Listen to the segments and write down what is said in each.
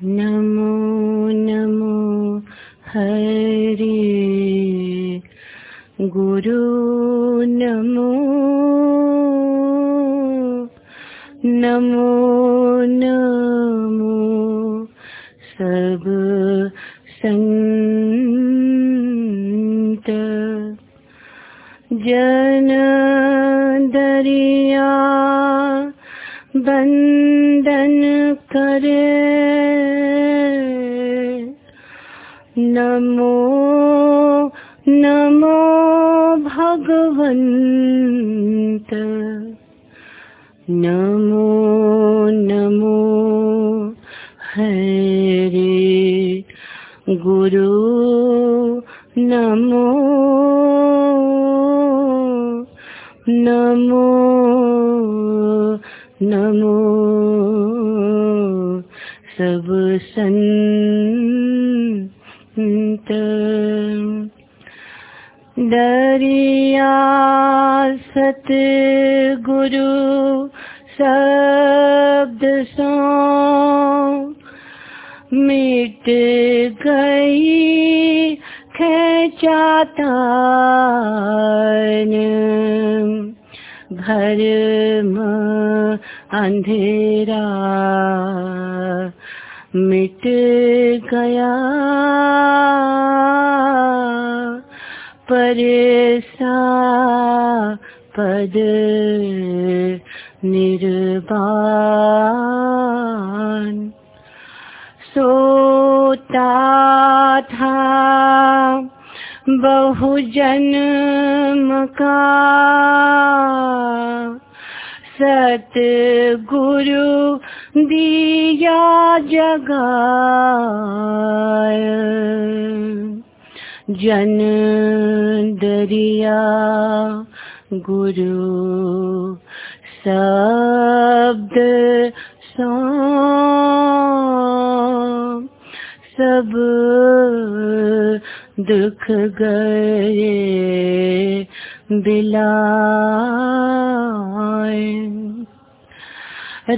नमो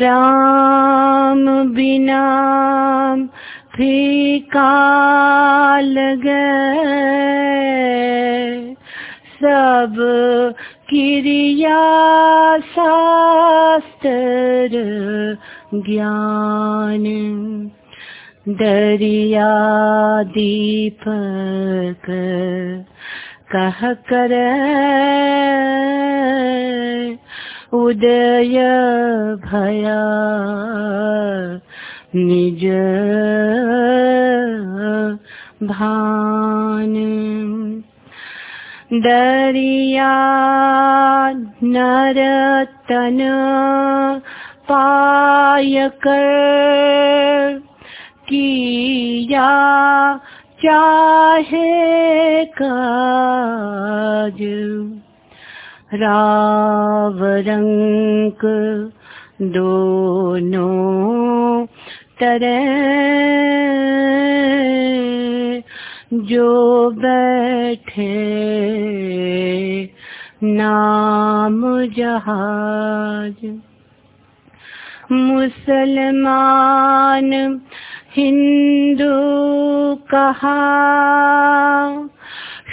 राम बिना फीका लगे सब क्रिया शास्त्र ज्ञान दरिया दीपक कह कर उदय भया निज भान। दरिया नरतन पाय किया चाहे काज। राव रंग दोनों तरह। जो बैठे नाम जहाज़। मुसलमान हिंदू कहा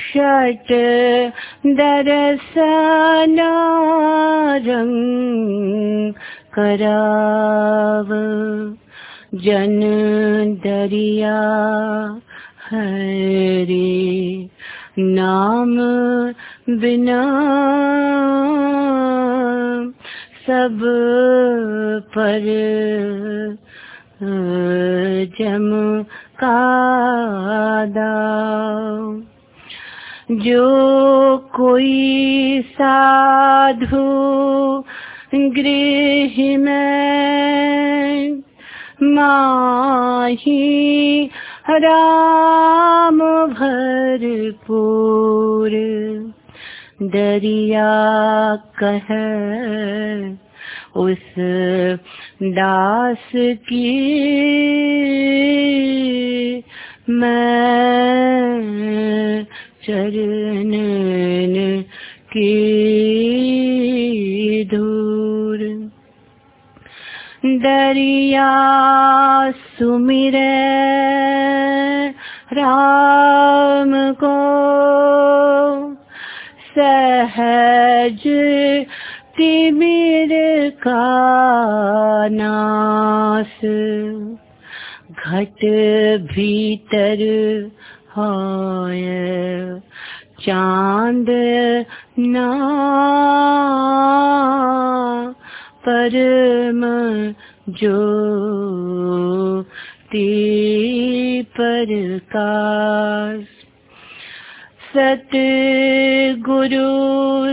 षट दर्शन रंग कराव। जन दरिया हरे नाम बिना सब पर जम कादा। जो कोई साधु गृह में माही राम भरपूर दरिया कह उस दास की मैं चरणन की धूर। दरिया सुमिर राम को सहज तिमिर का नास घट भीतर होय चाँद ना परम ज्योति प्रकाश। सत गुरु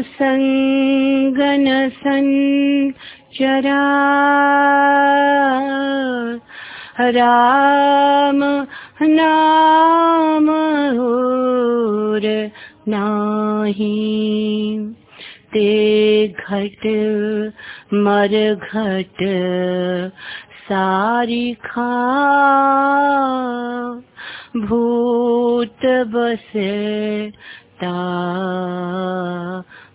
संगन संचरा राम नाम और नाही। ते घट मर घट सारी खा। भूत बसे ता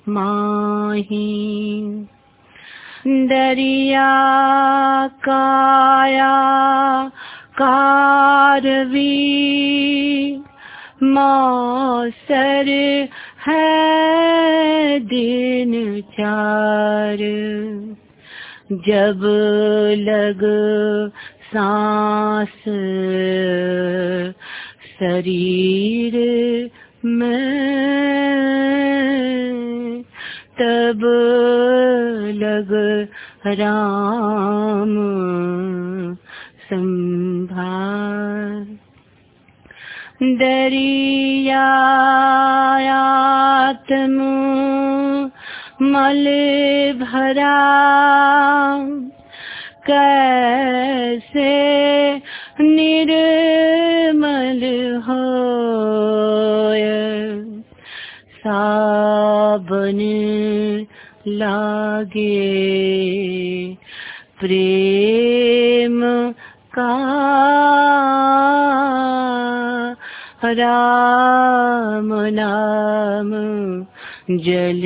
माही। दरिया काया कारवी मौसर है दिन चार। जब लग सांस शरीर में तब लग राम संभार दरियात्म मल भरा। कैसे निर्मल हो साबन लागे प्रेम का राम नाम जल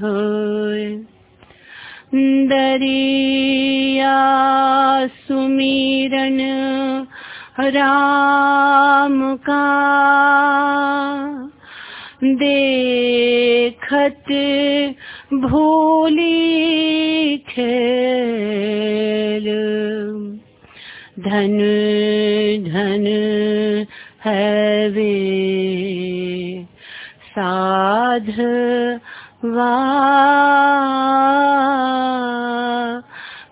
धोय दरिया सुमीरन राम का देखत भूली खेल। धन धन है वे साध वा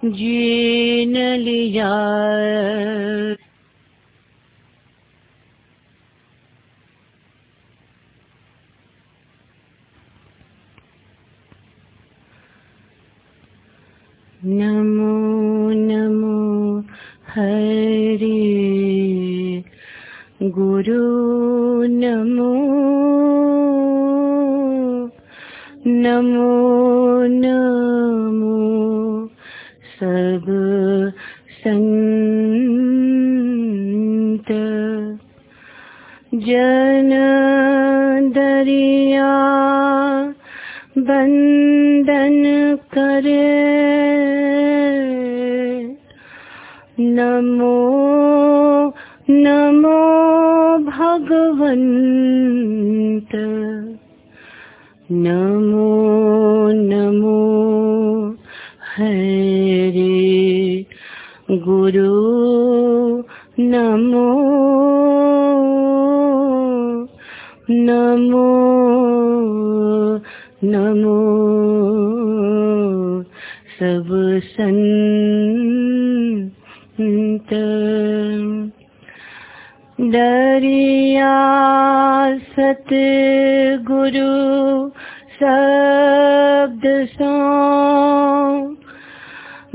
जीन लिया नमो नमो हरे गुरु नमो नमो नमो। सब संत जन दरिया बंदन करे। नमो नमो भगवन्त। नमो नमो हरे। गुरु नमो नमो नमो। सब संत। दरिया सत गुरु शब्द सो।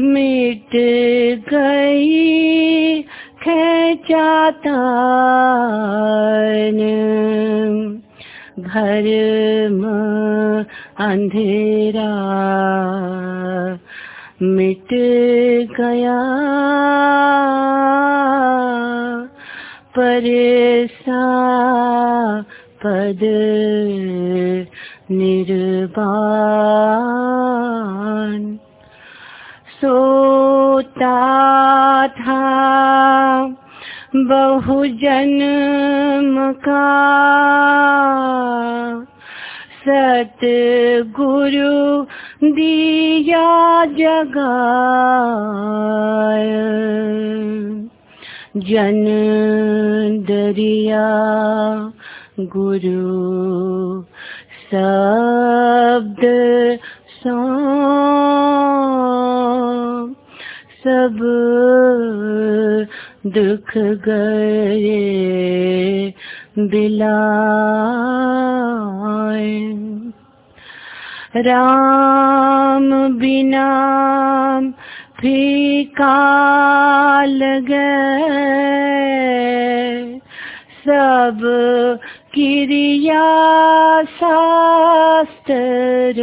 मिट गई खेचाता घर में अंधेरा। मिट गया परेसा पद निर्वाण। सो होता था बहु जन्म का। सत गुरु दिया जगा जन दरिया गुरु शब्द सो सब दुख गए बिलाए। राम बिना फीका गए। सब क्रिया शास्त्र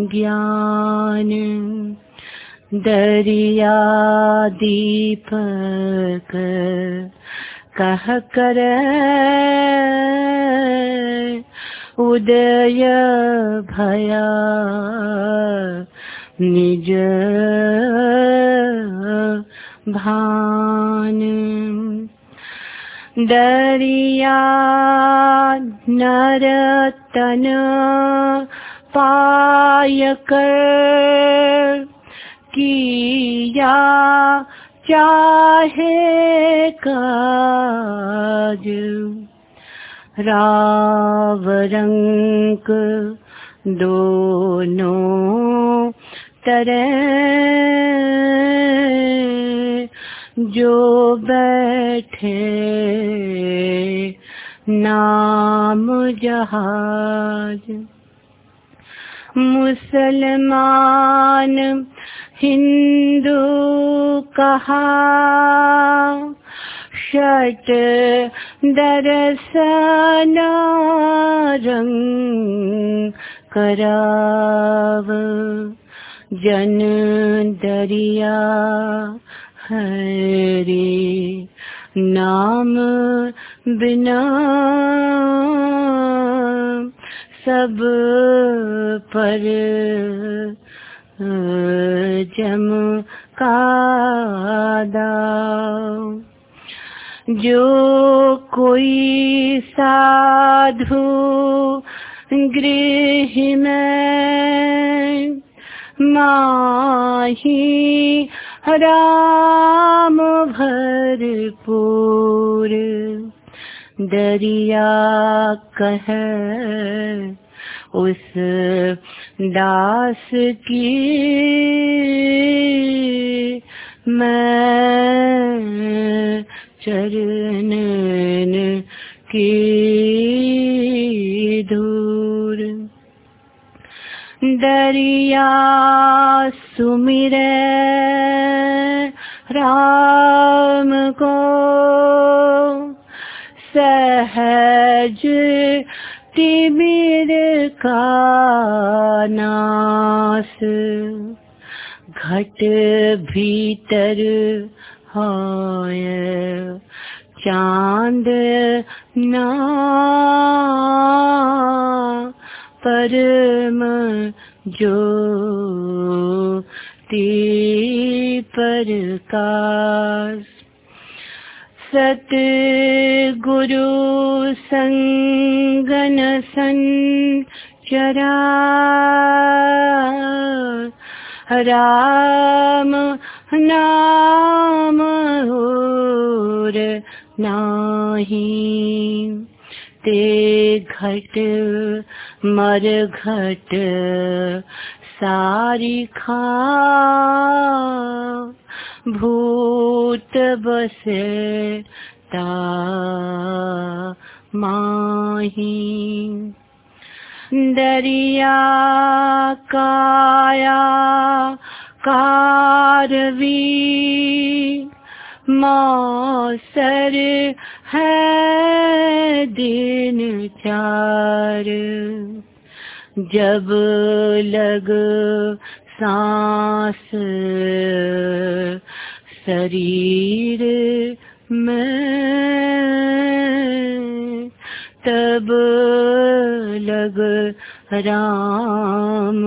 ज्ञान दरिया दीपक कह कर उदय भया। निज भान। दरिया नरतन पाय कर किया चाहे काज। रावरंक दोनों तरह जो बैठे नाम जहाज़। मुसलमान हिंदू कहा षट दर्शन रंग कराव। जन दरिया हरे नाम बिना। सब पर जम कादा जो कोई साधु गृह में माही राम भरपूर दरिया कह उस दास की मैं चरणन की धूर दरिया सुमिर राम को सहज तिमिर का नास घट भीतर होय चाँद ना परम ज्योति प्रकाश। सत गुरु संगन संचरा। राम नाम और नाही। ते घट मर घट सारी खा भूत बसे ता माही। दरिया काया कारवी मौसर है दिन चार। जब लग सांस शरीर में तब लग राम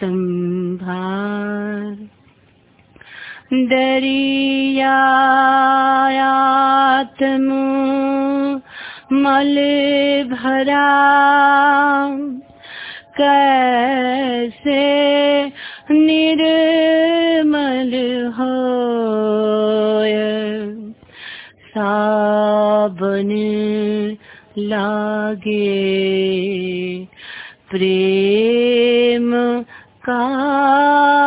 संभार। दरियायात्म मल भरा कैसे निर्मल हो साबन लागे प्रेम का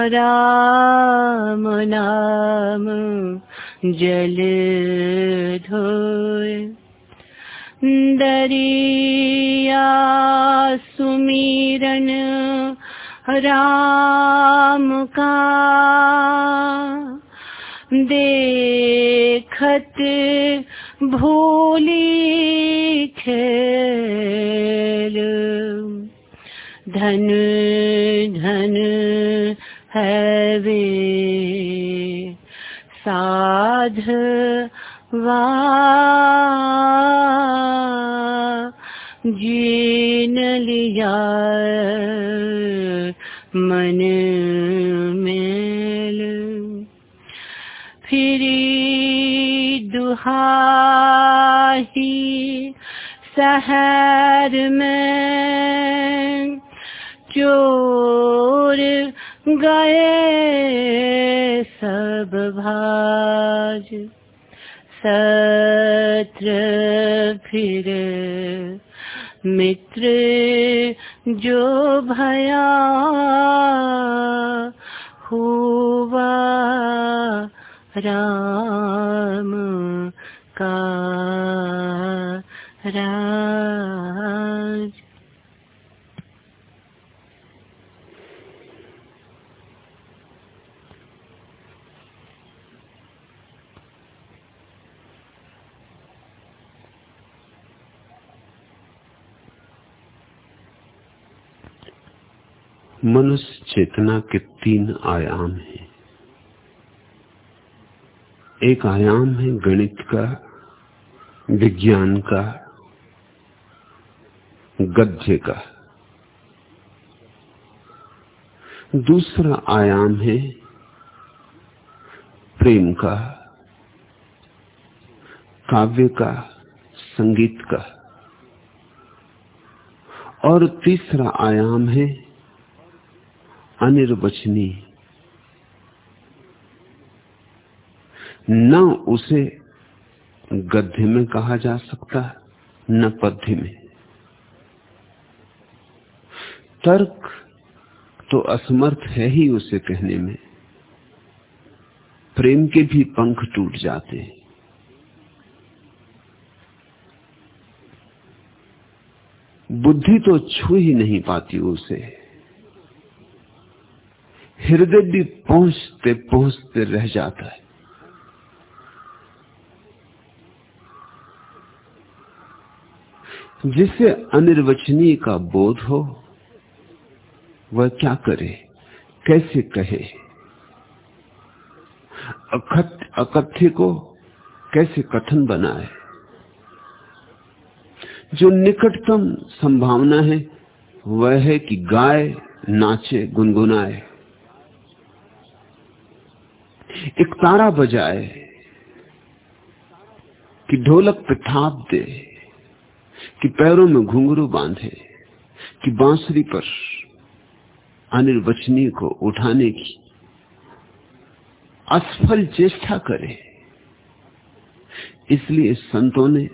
राम नाम जल धोय दरिया सुमीरन राम का देखत भूली खेल। धन धन है वे साध जीन लिया मन मेल। फिरी दुहाही शहर में चोर गए सब भाज। सत्र फिर मित्र जो भया हुआ राम का राज मनुष्य चेतना के तीन आयाम हैं। एक आयाम है गणित का, विज्ञान का, गद्य का। दूसरा आयाम है प्रेम का, काव्य का, संगीत का। और तीसरा आयाम है अनिर्वचनीय। न उसे गद्य में कहा जा सकता, न पद्य में। तर्क तो असमर्थ है ही उसे कहने में। प्रेम के भी पंख टूट जाते हैं। बुद्धि तो छू ही नहीं पाती उसे। हृदय भी पहुँचते पहुँचते रह जाता है। जिसे अनिर्वचनीय का बोध हो, वह क्या करे? कैसे कहे? अकथ्य को कैसे कथन बनाए? जो निकटतम संभावना है, वह है कि गाय नाचे, गुनगुनाए। एक तारा बजाए कि ढोलक पे थाप दे, कि पैरों में घुंघरू बांधे, कि बांसुरी पर अनिर्वचनीय को उठाने की असफल चेष्टा करे। इसलिए संतों ने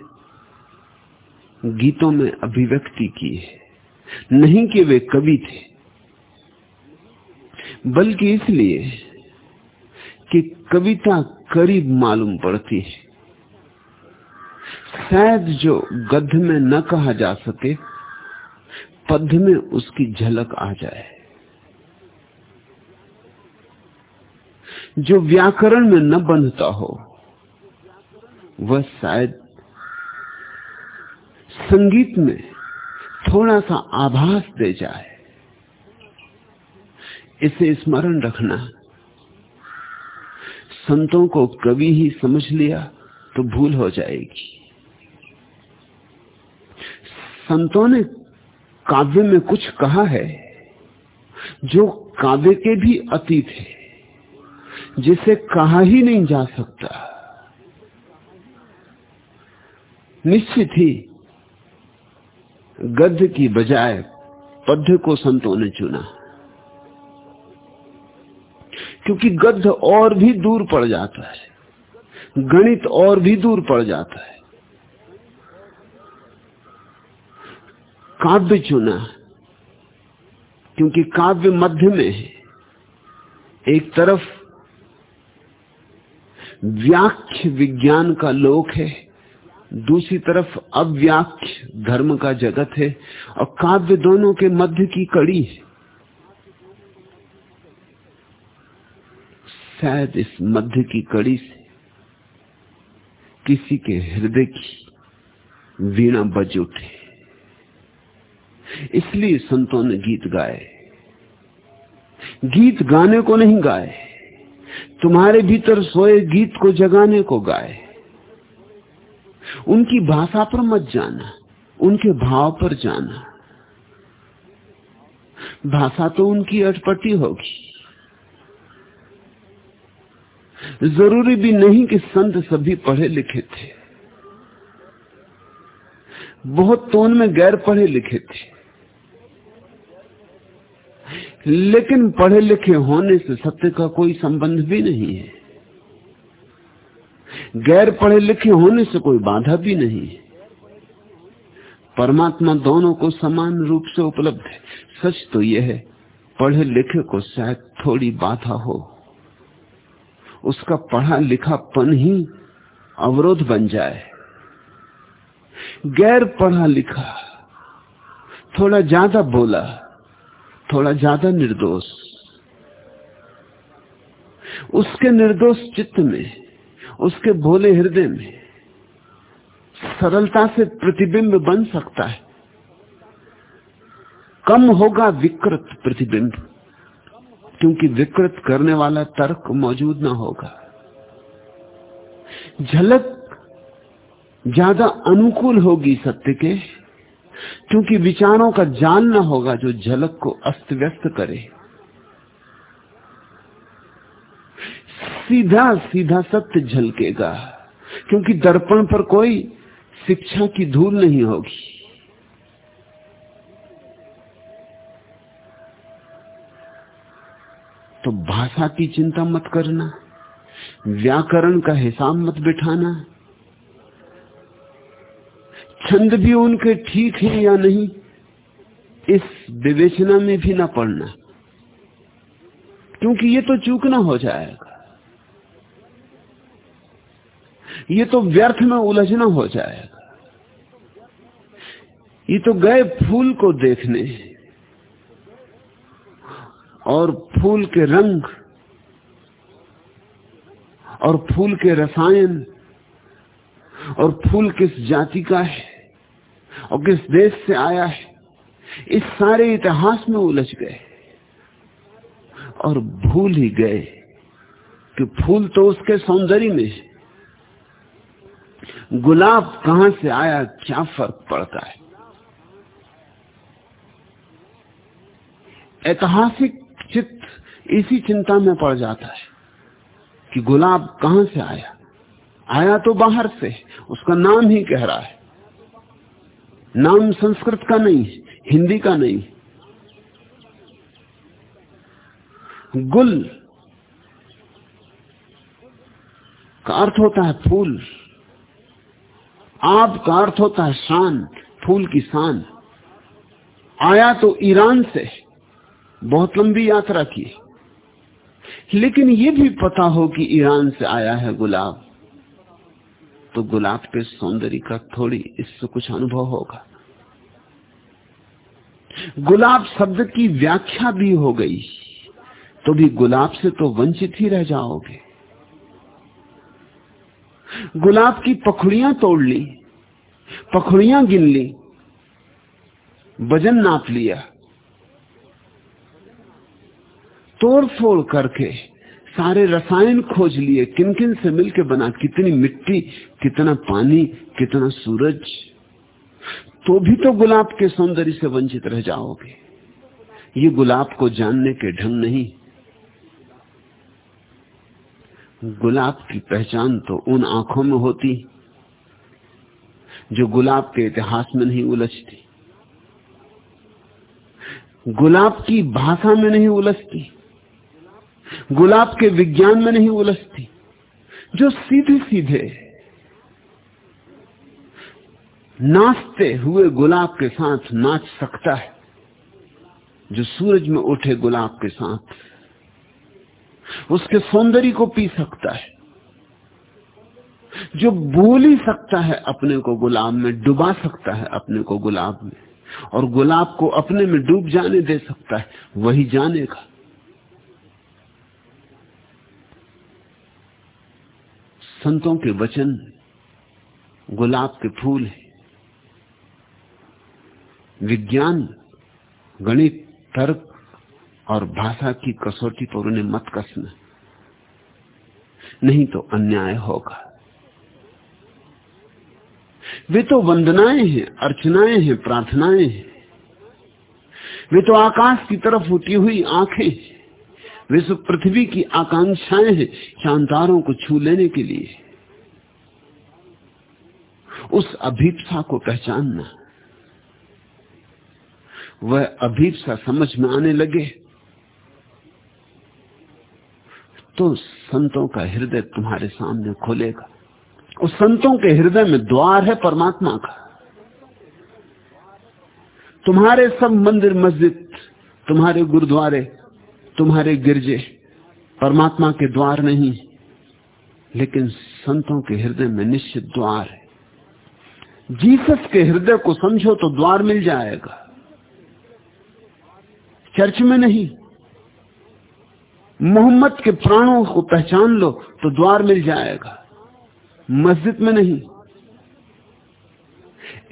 गीतों में अभिव्यक्ति की है। नहीं कि वे कवि थे, बल्कि इसलिए कि कविता करीब मालूम पड़ती है। शायद जो गद्य में न कहा जा सके पद में उसकी झलक आ जाए। जो व्याकरण में न बंधता हो, वह शायद संगीत में थोड़ा सा आभास दे जाए। इसे स्मरण रखना संतों को कवि ही समझ लिया तो भूल हो जाएगी। संतों ने काव्य में कुछ कहा है, जो काव्य के भी अतीत है, जिसे कहा ही नहीं जा सकता। निश्चित ही गद्य की बजाय पद्य को संतों ने चुना। क्योंकि गद्य और भी दूर पड़ जाता है। गणित और भी दूर पड़ जाता है। काव्य चुना क्योंकि काव्य मध्य में है। एक तरफ़ व्याख्य विज्ञान का लोक है, दूसरी तरफ़ अव्याख्य धर्म का जगत है, और काव्य दोनों के मध्य की कड़ी है। शायद इस मध्य की कड़ी से किसी के हृदय की वीणा बज उठे। इसलिए संतों ने गीत गाए। गीत गाने को नहीं गाए, तुम्हारे भीतर सोए गीत को जगाने को गाए। उनकी भाषा पर मत जाना, उनके भाव पर जाना। भाषा तो उनकी अटपटी होगी। ज़रूरी भी नहीं कि संत सभी पढ़े लिखे थे। बहुत तो उनमें गैर पढ़े लिखे थे। लेकिन पढ़े लिखे होने से सत्य का कोई संबंध भी नहीं है। गैर पढ़े लिखे होने से कोई बाधा भी नहीं है। परमात्मा दोनों को समान रूप से उपलब्ध है। सच तो यह है, पढ़े लिखे को शायद थोड़ी बाधा हो। उसका पढ़ा लिखा पन ही अवरोध बन जाए। गैर पढ़ा लिखा, थोड़ा ज़्यादा बोला, थोड़ा ज़्यादा निर्दोष। उसके निर्दोष चित्त में, उसके भोले हृदय में सरलता से प्रतिबिंब बन सकता है। कम होगा विकृत प्रतिबिंब। क्योंकि विकृत करने वाला तर्क मौजूद ना होगा। झलक ज़्यादा अनुकूल होगी सत्य के, क्योंकि विचारों का जाल ना होगा जो झलक को अस्त व्यस्त करे। सीधा सीधा सत्य झलकेगा, क्योंकि दर्पण पर कोई शिक्षा की धूल नहीं होगी। तो भाषा की चिंता मत करना, व्याकरण का हिसाब मत बिठाना। छंद भी उनके ठीक है या नहीं, इस विवेचना में भी ना पड़ना, क्योंकि ये तो चूकना हो जाएगा। ये तो व्यर्थ में उलझना हो जाएगा। ये तो गए फूल को देखने और फूल के रंग और फूल के रसायन और फूल किस जाति का है और किस देश से आया है, इस सारे इतिहास में उलझ गए और भूल ही गए कि फूल तो उसके सौंदर्य में है। गुलाब कहाँ से आया, क्या फ़र्क पड़ता है? ऐतिहासिक चित्त इसी चिंता में पड़ जाता है कि गुलाब कहाँ से आया? आया तो बाहर से, उसका नाम ही कह रहा है। नाम संस्कृत का नहीं, हिंदी का नहीं। गुल का अर्थ होता है फूल। आप का अर्थ होता है शान, फूल की शान। आया तो ईरान से बहुत लंबी यात्रा की। लेकिन यह भी पता हो कि ईरान से आया है गुलाब। तो गुलाब के सौंदर्य का थोड़ी इससे कुछ अनुभव होगा। गुलाब शब्द की व्याख्या भी हो गई। तो भी गुलाब से तो वंचित ही रह जाओगे। गुलाब की पखड़ियाँ तोड़ ली, पखड़ियाँ गिन ली, वज़न नाप लिया। तोड़ फोड़ करके सारे रसायन खोज लिए किन किन से मिलके बना, कितनी मिट्टी, कितना पानी, कितना सूरज। तो भी तो गुलाब के सौंदर्य से वंचित रह जाओगे। ये गुलाब को जानने के ढंग नहीं। गुलाब की पहचान तो उन आँखों में होती, जो गुलाब के इतिहास में नहीं उलझती। गुलाब की भाषा में नहीं उलझती। गुलाब के विज्ञान में नहीं उलझती, जो सीधे सीधे नाचते हुए गुलाब के साथ नाच सकता है, जो सूरज में उठे गुलाब के साथ, उसके सौंदर्य को पी सकता है, जो भूल ही सकता है अपने को गुलाब में, डुबा सकता है अपने को गुलाब में, और गुलाब को अपने में डूब जाने दे सकता है, वही जानेगा। संतों के वचन गुलाब के फूल है। विज्ञान, गणित, तर्क और भाषा की कसौटी पर उन्हें मत कसना। नहीं तो अन्याय होगा। वे तो वंदनाएँ हैं, अर्चनाएँ हैं, प्रार्थनाएँ हैं। वे तो आकाश की तरफ़ उठी हुई आँखें वे सब पृथ्वी की आकांक्षाएँ हैं शांतारों को छू लेने के लिए। उस अभीपसा को पहचानना। वह अभीपसा समझ में आने लगे। तो संतों का हृदय तुम्हारे सामने खोलेगा। उस संतों के हृदय में द्वार है परमात्मा का। तुम्हारे सब मंदिर मस्जिद, तुम्हारे गुरुद्वारे तुम्हारे गिरजे परमात्मा के द्वार नहीं, लेकिन संतों के हृदय में निश्चित द्वार है। जीसस के हृदय को समझो तो द्वार मिल जाएगा। चर्च में नहीं, मोहम्मद के प्राणों को पहचान लो तो द्वार मिल जाएगा। मस्जिद में नहीं,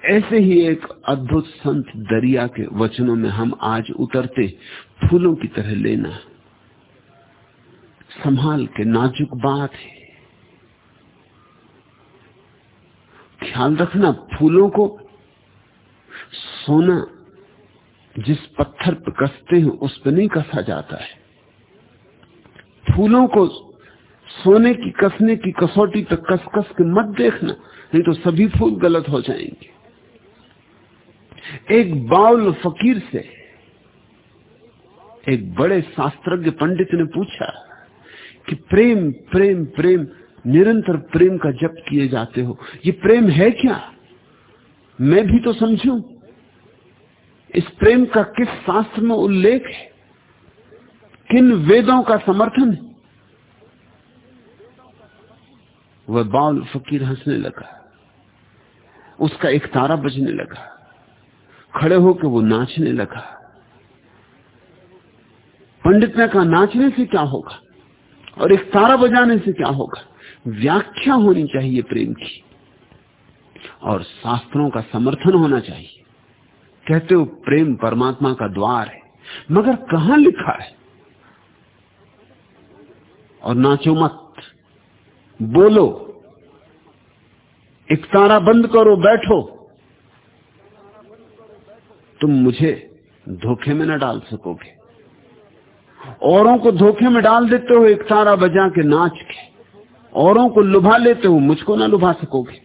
ऐसे ही एक अद्भुत संत दरिया के वचनों में हम आज उतरते फूलों की तरह लेना। संभाल के नाजुक बात है। ख्याल रखना फूलों को। सोना जिस पत्थर पर कसते हैं, उस पर नहीं कसा जाता है। फूलों को सोने की, कसने की कसौटी पे कस कस के मत देखना, नहीं तो सभी फूल गलत हो जाएँगे। एक बाउल फकीर से एक बड़े शास्त्रज्ञ पंडित ने पूछा कि प्रेम प्रेम प्रेम, निरंतर प्रेम का जप किए जाते हो। ये प्रेम है क्या? मैं भी तो समझू। इस प्रेम का किस शास्त्र में उल्लेख है? किन वेदों का समर्थन है? वह बाउल फकीर हंसने लगा। उसका एक तारा बजने लगा। खड़े होकर वो नाचने लगा। पंडित ने कहा, नाचने से क्या होगा? और एक तारा बजाने से क्या होगा? व्याख्या होनी चाहिए प्रेम की। और शास्त्रों का समर्थन होना चाहिए। कहते हो, प्रेम परमात्मा का द्वार है, मगर कहा लिखा है? और नाचो मत। बोलो एक तारा बंद करो, बैठो। तुम मुझे धोखे में न डाल सकोगे। औरों को धोखे में डाल देते हो, एक तारा बजा के नाच के औरों को लुभा लेते हो, मुझको ना लुभा सकोगे।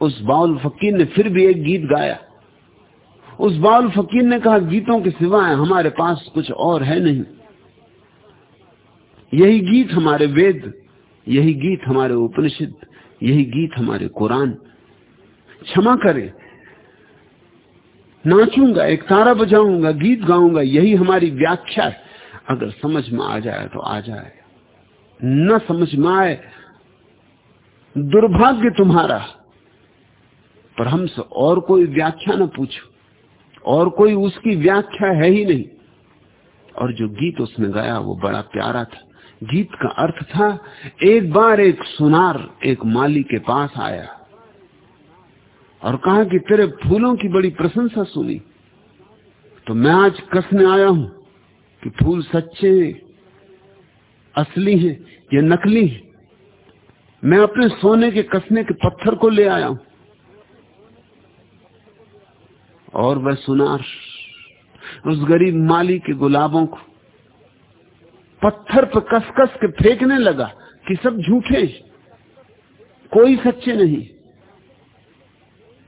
उस बाउल फकीर ने फिर भी एक गीत गाया। उस बाउल फकीर ने कहा, गीतों के सिवाय हमारे पास कुछ और है नहीं। यही गीत हमारे वेद, यही गीत हमारे उपनिषद, यही गीत हमारे कुरान। क्षमा करे नाचूँगा, एक तारा बजाऊँगा, गीत गाऊँगा, यही हमारी व्याख्या है। अगर समझ में आ जाए तो आ जाए। न समझ में आए, दुर्भाग्य तुम्हारा। पर हमसे और कोई व्याख्या न पूछो। और कोई उसकी व्याख्या है ही नहीं। और जो गीत उसने गाया, वो बड़ा प्यारा था। गीत का अर्थ था, एक बार एक सुनार, एक माली के पास आया। और कहा कि तेरे फूलों की बड़ी प्रशंसा सुनी। तो मैं आज कसने आया हूँ कि फूल सच्चे हैं, असली हैं, या नकली हैं। मैं अपने सोने के कसने के पत्थर को ले आया हूँ। और वह सुनार उस गरीब माली के गुलाबों को। पत्थर पर कस कस के फेंकने लगा कि सब झूठे कोई सच्चे नहीं।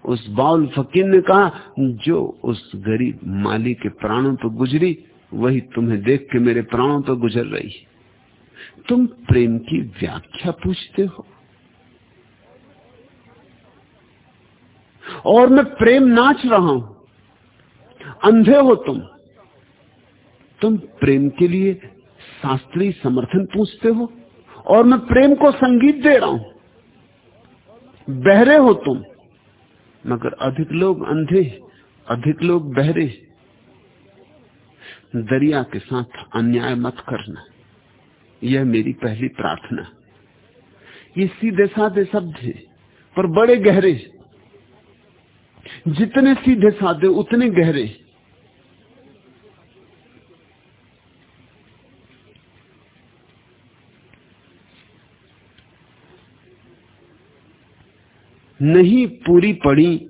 उस बाउल फकीर ने कहा, जो उस गरीब माली के प्राणों पर गुजरी, वही तुम्हें देख के मेरे प्राणों पर गुजर रही तुम प्रेम की व्याख्या पूछते हो। और मैं प्रेम नाच रहा हूँ। अंधे हो तुम। तुम प्रेम के लिए शास्त्रीय समर्थन पूछते हो। और मैं प्रेम को संगीत दे रहा हूँ। बहरे हो तुम। मगर अधिक लोग अंधे, अधिक लोग बहरे। दरिया के साथ अन्याय मत करना। यह मेरी पहली प्रार्थना। ये सीधे साधे शब्द है, पर बड़े गहरे। जितने सीधे साधे, उतने गहरे। नहीं पूरी पड़ी,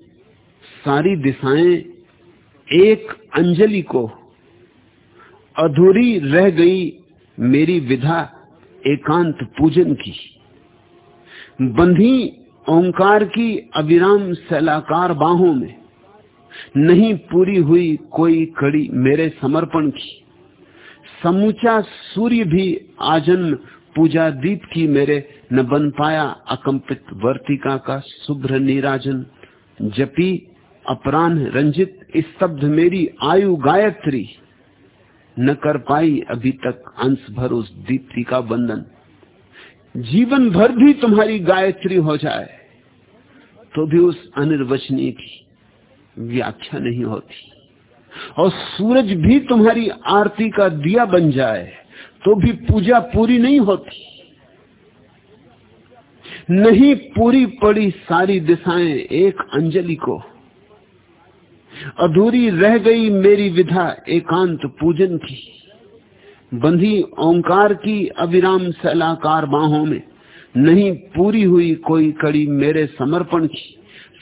सारी दिशाएँ एक अंजलि को। अधूरी रह गई मेरी विधा एकांत पूजन की। बंधी ओंकार की अविराम सैलाकार बाहों में। नहीं पूरी हुई कोई कड़ी मेरे समर्पण की। समूचा सूर्य भी आजन्म पूजा दीप की मेरे न बन पाया अकंपित वर्तिका का शुभ्र नीराजन। जपी अपरान रंजित स्तब्ध मेरी आयु गायत्री। न कर पाई अभी तक अंश भर उस दीप्ति का बंधन जीवन भर भी तुम्हारी गायत्री हो जाए तो भी उस अनिर्वचनीय की व्याख्या नहीं होती। और सूरज भी तुम्हारी आरती का दिया बन जाए तो भी पूजा पूरी नहीं होती। नहीं, पूरी पड़ी सारी दिशाएँ एक अंजलि को। अधूरी रह गई मेरी विधा एकांत पूजन की, बंधी ओंकार की अविराम सलाकार बाहों में। नहीं, पूरी हुई कोई कड़ी मेरे समर्पण की,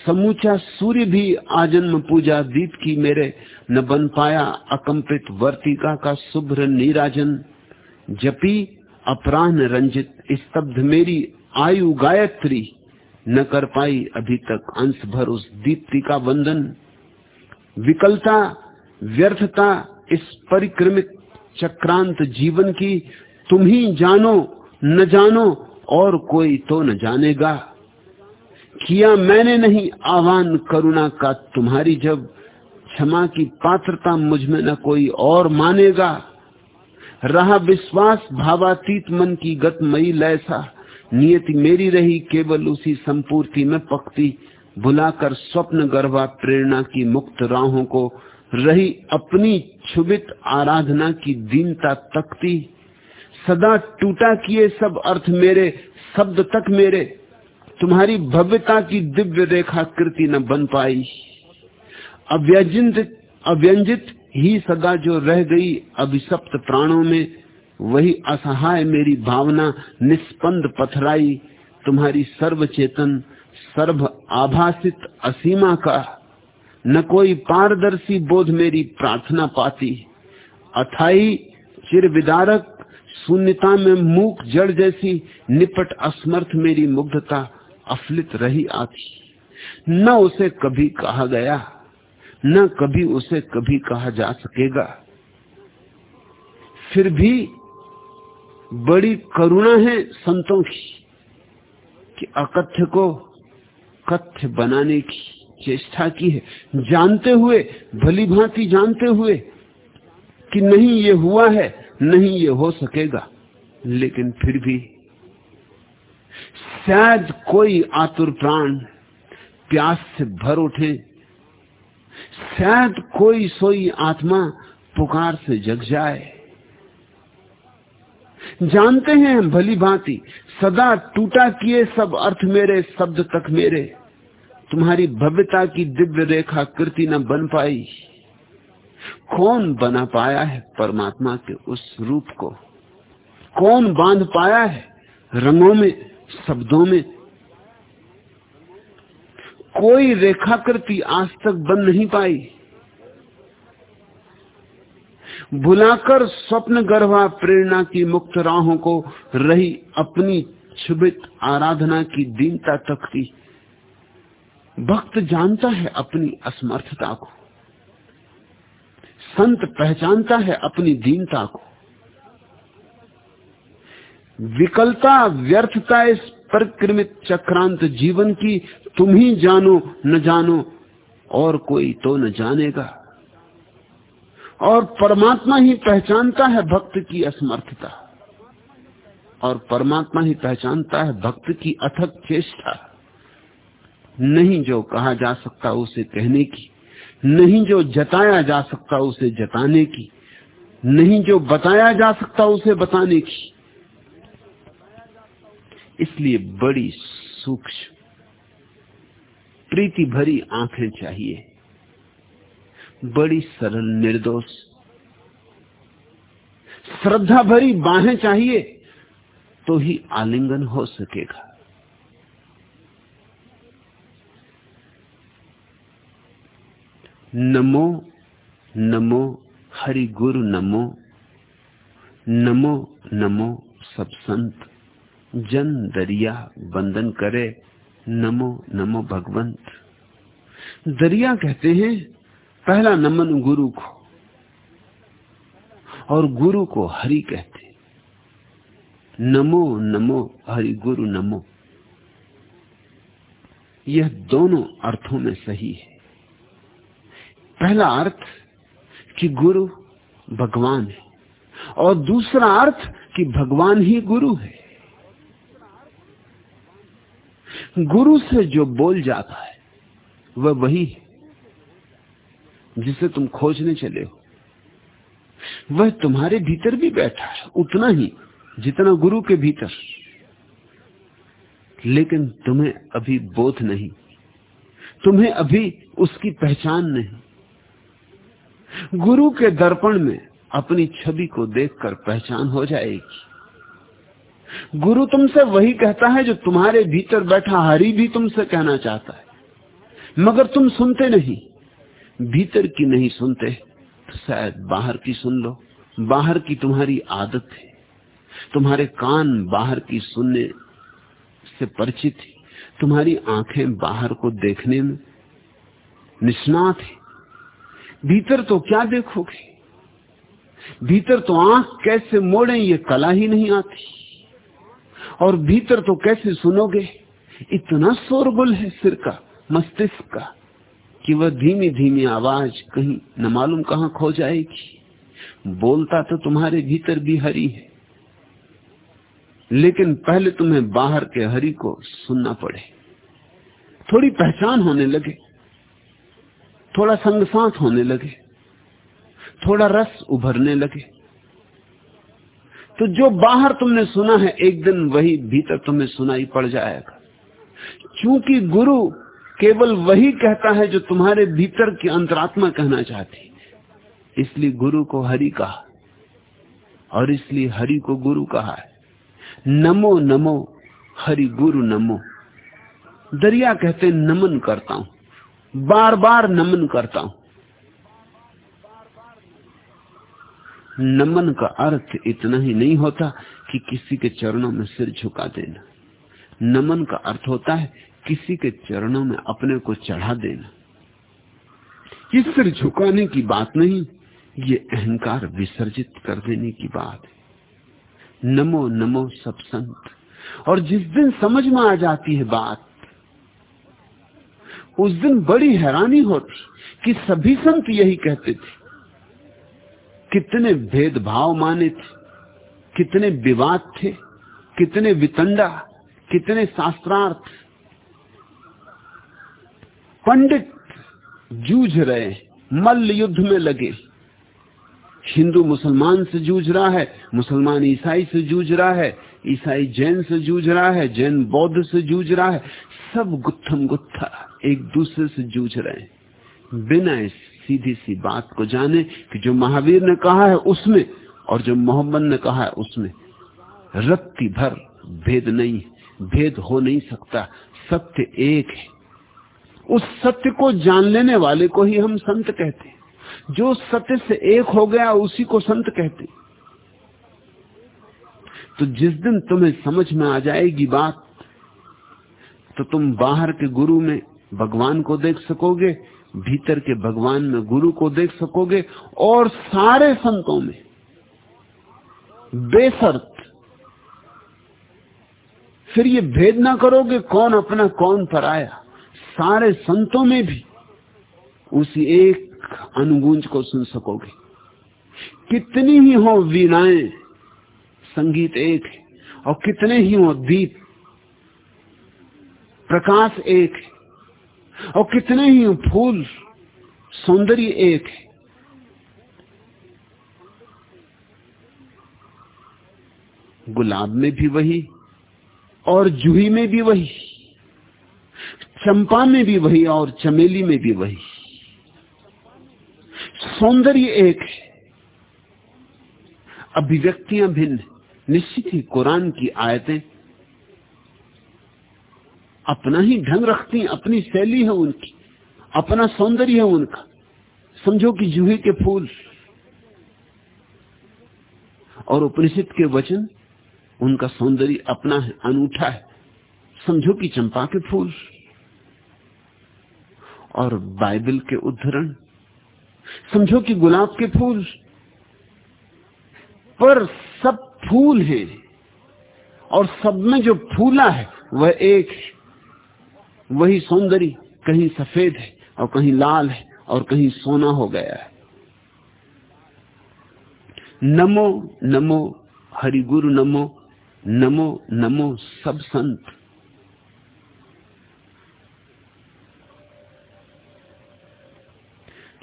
समूचा सूर्य भी आजन्म पूजा दीप की मेरे, न बन पाया अकंपित वर्तिका का शुभ्र नीराजन, जपी अपराह रंजित स्तब्ध मेरी आयु गायत्री न कर पाई अभी तक अंश भर उस दीप्ति का वंदन। विकलता, व्यर्थता, इस परिक्रमित चक्रांत जीवन की तुम ही जानो, न जानो और कोई तो न जानेगा। किया मैंने नहीं आह्वान करुणा का तुम्हारी जब क्षमा की पात्रता मुझमें न कोई और मानेगा। रहा विश्वास भावातीत मन की गतमयी लैसा नियति मेरी रही, केवल उसी संपूर्ति में पकती। भुलाकर स्वप्न गर्भा प्रेरणा की मुक्त राहों को रही अपनी क्षुभित आराधना की दीनता तकती। सदा टूटा किए सब अर्थ मेरे, शब्द तक मेरे। तुम्हारी भव्यता की दिव्य रेखा कृति न बन पाई। अव्यजित, अव्यंजित ही सदा जो रह गई अभिशप्त प्राणों में। वही असहाय मेरी भावना, निष्पन्द पथराई, तुम्हारी सर्वचेतन, सर्व आभासित असीमा का। न कोई पारदर्शी बोध मेरी प्रार्थना पाती। अथाई चिर विदारक शून्यता में मूक जड़ जैसी निपट असमर्थ मेरी मुग्धता अफलित रही आती। न उसे कभी कहा गया, न कभी उसे कभी कहा जा सकेगा। फिर भी बड़ी करुणा है संतों की कि अकथ्य को कथ्य बनाने की चेष्टा की है। जानते हुए, भली भांति जानते हुए कि नहीं ये हुआ है, नहीं ये हो सकेगा। लेकिन फिर भी शायद कोई आतुर प्राण प्यास से भर उठे। शायद कोई सोई आत्मा पुकार से जग जाए। जानते हैं हम भली भांति, सदा टूटा किए सब अर्थ मेरे, शब्द तक मेरे। तुम्हारी भव्यता की दिव्य रेखा कृति न बन पाई। कौन बना पाया है परमात्मा के उस रूप को? कौन बाँध पाया है रंगों में, शब्दों में? कोई रेखाकृति आज तक बन नहीं पाई। भुलाकर स्वप्न गर्भा प्रेरणा की मुक्त राहों को रही अपनी छुबित आराधना की दीनता तकती भक्त जानता है अपनी असमर्थता को। संत पहचानता है अपनी दीनता को। विकलता, व्यर्थता इस परिक्रमित चक्रांत जीवन की, तुम ही जानो, न जानो, और कोई तो न जानेगा। और परमात्मा ही पहचानता है भक्त की असमर्थता। और परमात्मा ही पहचानता है भक्त की अथक चेष्टा। नहीं जो कहा जा सकता उसे कहने की, नहीं जो जताया जा सकता उसे जताने की, नहीं जो बताया जा सकता उसे बताने की। इसलिए बड़ी सूक्ष्म, प्रीति भरी आँखें चाहिए। बड़ी सरल निर्दोष। श्रद्धा भरी बाहें चाहिए तो ही आलिंगन हो सकेगा। नमो नमो, हरि गुरु नमो नमो नमो, सब संत, जन दरिया बंदन करे, नमो नमो, भगवंत। दरिया कहते हैं पहला नमन गुरु को और गुरु को हरि कहते नमो नमो, हरि गुरु, नमो। यह दोनों अर्थों में सही है। पहला अर्थ कि गुरु भगवान है और दूसरा अर्थ कि भगवान ही गुरु है। गुरु से जो बोल जाता है, वह वही है। जिसे तुम खोजने चले हो। वह तुम्हारे भीतर भी बैठा है, उतना ही जितना गुरु के भीतर। लेकिन तुम्हें अभी बोध नहीं। तुम्हें अभी उसकी पहचान नहीं। गुरु के दर्पण में अपनी छवि को देखकर पहचान हो जाएगी। गुरु तुमसे वही कहता है जो तुम्हारे भीतर बैठा हरि भी तुमसे कहना चाहता है। मगर तुम सुनते नहीं। भीतर की नहीं सुनते तो शायद बाहर की सुन लो। बाहर की तुम्हारी आदत है। तुम्हारे कान बाहर की सुनने से परिचित है। तुम्हारी आँखें बाहर को देखने में निष्णात है। भीतर तो क्या देखोगे? भीतर तो आँख कैसे मोड़े, ये कला ही नहीं आती। और भीतर तो कैसे सुनोगे? इतना शोरगुल है सिर का, मस्तिष्क का। कि वह धीमी धीमी आवाज़ कहीं न मालूम कहाँ खो जाएगी। बोलता तो तुम्हारे भीतर भी हरी है। लेकिन पहले तुम्हें बाहर के हरि को सुनना पड़े। थोड़ी पहचान होने लगे। थोड़ा संग साथ होने लगे। थोड़ा रस उभरने लगे। तो जो बाहर तुमने सुना है, एक दिन वही भीतर तुम्हें सुनाई पड़ जाएगा। क्योंकि गुरु केवल वही कहता है जो तुम्हारे भीतर की अंतरात्मा कहना चाहती। इसलिए गुरु को हरि कहा। और इसलिए हरि को गुरु कहा है। नमो नमो, हरि गुरु नमो। दरिया कहते नमन करता हूँ। बार बार नमन करता हूँ। नमन का अर्थ इतना ही नहीं होता कि किसी के चरणों में सिर झुका देना। नमन का अर्थ होता है किसी के चरणों में अपने को चढ़ा देना। ये सिर झुकाने की बात नहीं, ये अहंकार विसर्जित कर देने की बात है। नमो नमो सब संत। और जिस दिन समझ में आ जाती है बात, उस दिन बड़ी हैरानी होती कि सभी संत यही कहते थे। कितने भेदभाव माने थे, कितने विवाद थे, कितने वितंडा, कितने शास्त्रार्थ पंडित जूझ रहे, मल्ल युद्ध में लगे। हिंदू मुसलमान से जूझ रहा है, मुसलमान ईसाई से जूझ रहा है, ईसाई जैन से जूझ रहा है, जैन बौद्ध से जूझ रहा है, सब गुत्थम गुत्था एक दूसरे से जूझ रहे हैं। बिना इस सीधी सी बात को जाने कि जो महावीर ने कहा है उसमें और जो मोहम्मद ने कहा है उसमें, रत्ती भर भेद नहीं, भेद हो नहीं सकता, सत्य एक है। उस सत्य को जान लेने वाले को ही हम संत कहते हैं। जो सत्य से एक हो गया, उसी को संत कहते हैं। तो जिस दिन तुम्हें समझ में आ जाएगी बात तो तुम बाहर के गुरु में भगवान को देख सकोगे, भीतर के भगवान में गुरु को देख सकोगे, और सारे संतों में बेसर्त। फिर ये भेद ना करोगे कौन अपना कौन पराया सारे संतों में भी उसी एक अनुगूंज को सुन सकोगे। कितनी ही हो वीणाएँ, संगीत एक है, और कितने ही हो दीप, प्रकाश एक है, और कितने ही फूल, सौंदर्य एक है। गुलाब में भी वही, और जूही में भी वही। चंपा में भी वही और चमेली में भी वही। सौंदर्य एक अभिव्यक्तियाँ भिन्न। निश्चित ही कुरान की आयतें अपना ही ढंग रखती अपनी शैली है उनकी, अपना सौंदर्य है उनका। समझो कि जूही के फूल और उपनिषद के वचन, उनका सौंदर्य अपना है, अनूठा है। समझो कि चंपा के फूल और बाइबल के उद्धरण। समझो कि गुलाब के फूल, पर सब फूल हैं और सब में जो फूला है, वह एक वही सौंदर्य कहीं सफ़ेद है और कहीं लाल है और कहीं सोना हो गया है। नमो नमो, हरिगुरु नमो नमो नमो, सब संत।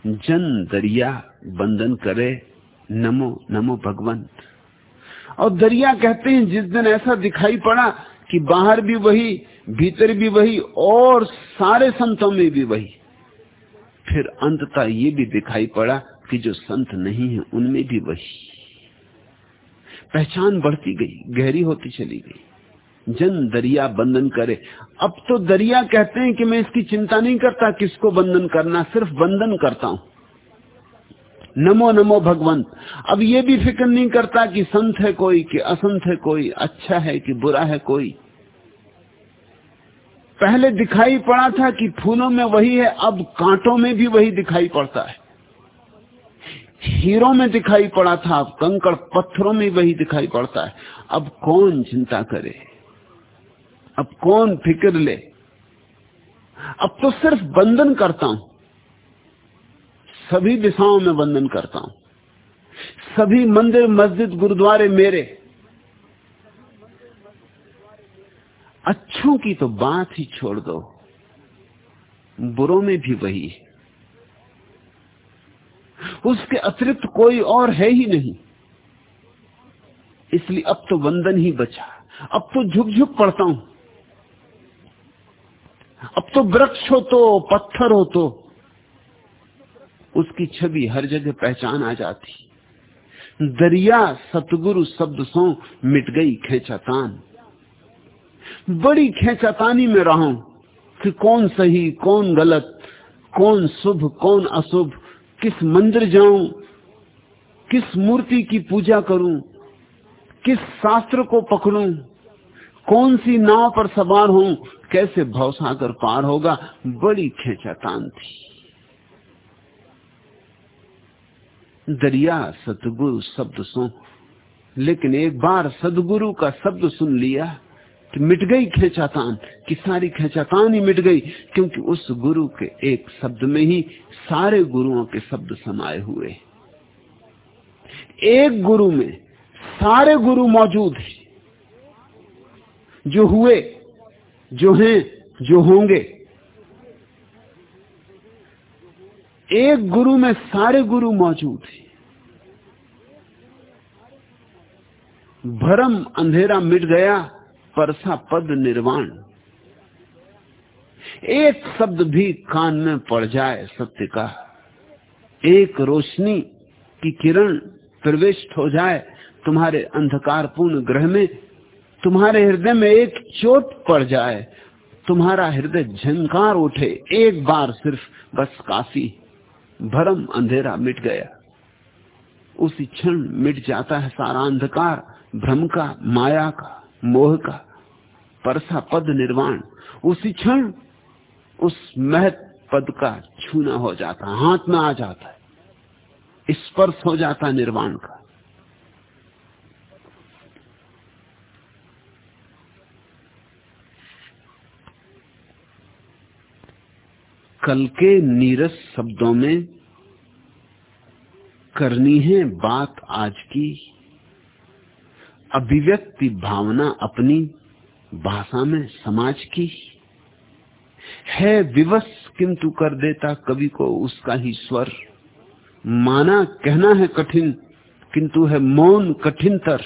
जन दरिया बंधन करे, नमो नमो भगवंत और दरिया कहते हैं, जिस दिन ऐसा दिखाई पड़ा कि बाहर भी वही, भीतर भी वही, और सारे संतों में भी वही, फिर अंततः ये भी दिखाई पड़ा कि जो संत नहीं है, उनमें भी वही। पहचान बढ़ती गई, गहरी होती चली गई। जन दरिया बंधन करे। अब तो दरिया कहते हैं कि मैं इसकी चिंता नहीं करता किसको बंधन करना, सिर्फ़ बंधन करता हूँ। नमो नमो भगवंत अब ये भी फ़िक्र नहीं करता कि संत है कोई, कि असंत है कोई अच्छा है कि बुरा है कोई। पहले दिखाई पड़ा था कि फूलों में वही है, अब कांटों में भी वही दिखाई पड़ता है। हीरों में दिखाई पड़ा था, अब कंकड़ पत्थरों में वही दिखाई पड़ता है। अब कौन चिंता करे? अब कौन फ़िक्र ले? अब तो सिर्फ़ बंधन करता हूँ। सभी दिशाओं में बंधन करता हूँ। सभी मंदिर, मस्जिद, गुरुद्वारे मेरे। अच्छों की तो बात ही छोड़ दो। बुरों में भी वही है। उसके अतिरिक्त कोई और है ही नहीं। इसलिए अब तो बंधन ही बचा। अब तो झुक झुक पड़ता हूँ। अब तो वृक्ष हो तो पत्थर हो तो उसकी छवि हर जगह पहचान आ जाती। दरिया सतगुरु शब्द सो मिट गई खेचातान। बड़ी खेचातानी में रहा कि कौन सही, कौन गलत, कौन शुभ, कौन अशुभ, किस मंदिर जाऊँ, किस मूर्ति की पूजा करूँ, किस शास्त्र को पकड़ूं, कौन सी नाव पर सवार हूँ कैसे भवसागर पार होगा? बड़ी खेचातान थी। दरिया सतगुरु शब्द सो लेकिन एक बार सदगुरु का शब्द सुन लिया कि मिट गई खेचातान। की सारी खेचातान ही मिट गई, क्योंकि उस गुरु के एक शब्द में ही सारे गुरुओं के शब्द समाये हुए। एक गुरु में सारे गुरु मौजूद हैं, जो हुए जो हैं, जो होंगे। एक गुरु में सारे गुरु मौजूद हैं। भरम अंधेरा मिट गया, परसा पद निर्वाण। एक शब्द भी कान में पड़ जाए सत्य का। एक रोशनी की किरण प्रविष्ट हो जाए, तुम्हारे अंधकारपूर्ण ग्रह में तुम्हारे हृदय में एक चोट पड़ जाए, तुम्हारा हृदय झंकार उठे, एक बार सिर्फ़ बस काफ़ी भरम अंधेरा मिट गया। उसी क्षण मिट जाता है सारा अंधकार, भ्रम का, माया का, मोह का, परसा पद निर्वाण। उसी क्षण उस महत पद का छूना हो जाता, हाथ में आ जाता है, स्पर्श हो जाता निर्वाण का। कल के नीरस शब्दों में करनी है बात आज की। अभिव्यक्ति भावना अपनी भाषा में समाज की। है विवश किंतु कर देता कवि को उसका ही स्वर। माना कहना है कठिन, किंतु है मौन कठिनतर।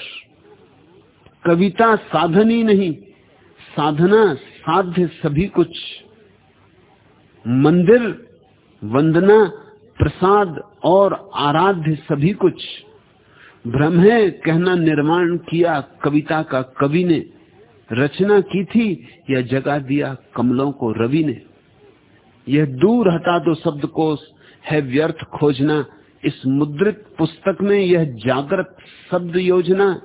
कविता साधन ही नहीं, साधना साध्य सभी कुछ। मंदिर, वंदना, प्रसाद और आराध्य सभी कुछ। भ्रम है, कहना निर्माण किया कविता का कवि ने, रचना की थी या जगा दिया कमलों को रवि ने। यह दूर हटा दो शब्दकोश, है व्यर्थ खोजना। इस मुद्रित पुस्तक में यह जागृत शब्द योजना,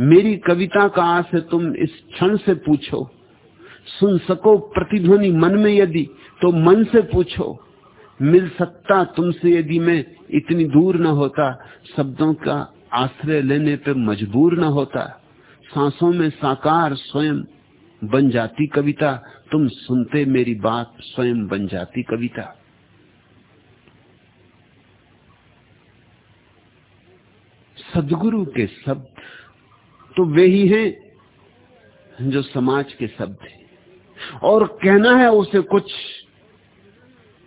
मेरी कविता का आस है, तुम इस क्षण से पूछो। सुन सको प्रतिध्वनि मन में यदि तो मन से पूछो, मिल सकता तुमसे यदि मैं इतनी दूर न होता, शब्दों का आश्रय लेने पे मजबूर न होता, सांसों में साकार स्वयं बन जाती कविता, तुम सुनते मेरी बात स्वयं बन जाती कविता। सदगुरु के शब्द तो वे ही हैं जो समाज के शब्द हैं। और कहना है उसे कुछ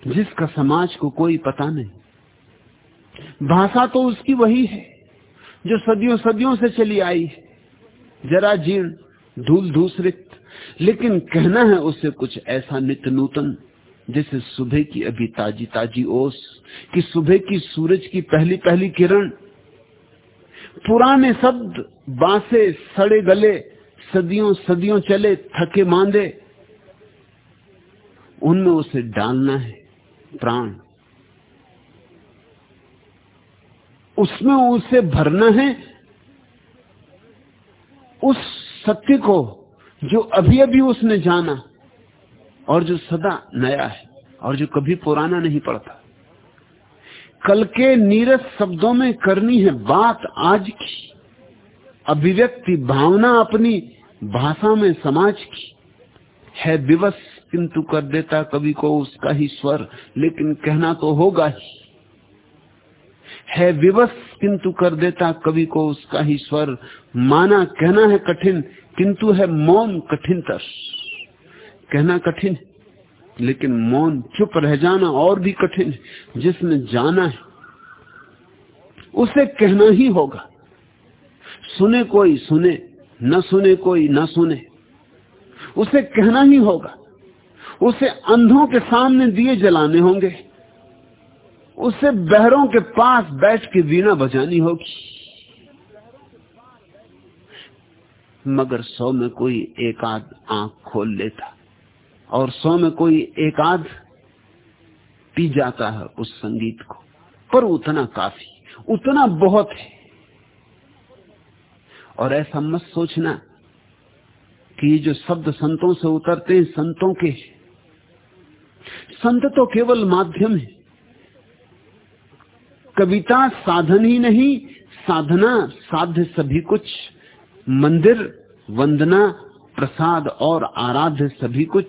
जिसका समाज को कोई पता नहीं। भाषा तो उसकी वही है, जो सदियों सदियों से चली आई है। जरा जीर्ण, धूल धूसरित, लेकिन कहना है उसे कुछ ऐसा नित्य नूतन, जैसे सुबह की अभी ताजी ताजी ओस, कि सुबह की सूरज की पहली पहली किरण। पुराने शब्द बासे, सड़े गले, सदियों सदियों चले, थके मांदे उनमें उसे डालना है, प्राण। उसमें उसे भरना है, उस सत्य को जो अभी अभी उसने जाना और जो सदा नया है और जो कभी पुराना नहीं पड़ता। कल के नीरस शब्दों में करनी है बात आज की, अभिव्यक्ति भावना अपनी भाषा में समाज की, है दिवस किंतु कर देता कवि को उसका ही स्वर, लेकिन कहना तो होगा ही। है विवश, किंतु कर देता कवि को उसका ही स्वर। माना कहना है कठिन, किंतु है मौन कठिनतर। कहना कठिन, लेकिन मौन चुप रह जाना और भी कठिन, जिसने जाना है, उसे कहना ही होगा। सुने कोई सुने, न सुने कोई न सुने, उसे कहना ही होगा। उसे अंधों के सामने दिए जलाने होंगे। उसे बहरों के पास बैठ के वीणा बजानी होगी। मगर सौ में कोई एक आध आँख खोल लेता और सौ में कोई एक आध पी जाता है उस संगीत को। पर उतना काफ़ी, उतना बहुत है। और ऐसा मत सोचना कि ये जो शब्द संतों से उतरते हैं, संतों के संत तो केवल माध्यम है। कविता साधन ही नहीं, साधना साध्य सभी कुछ। मंदिर, वंदना, प्रसाद और आराध्य सभी कुछ।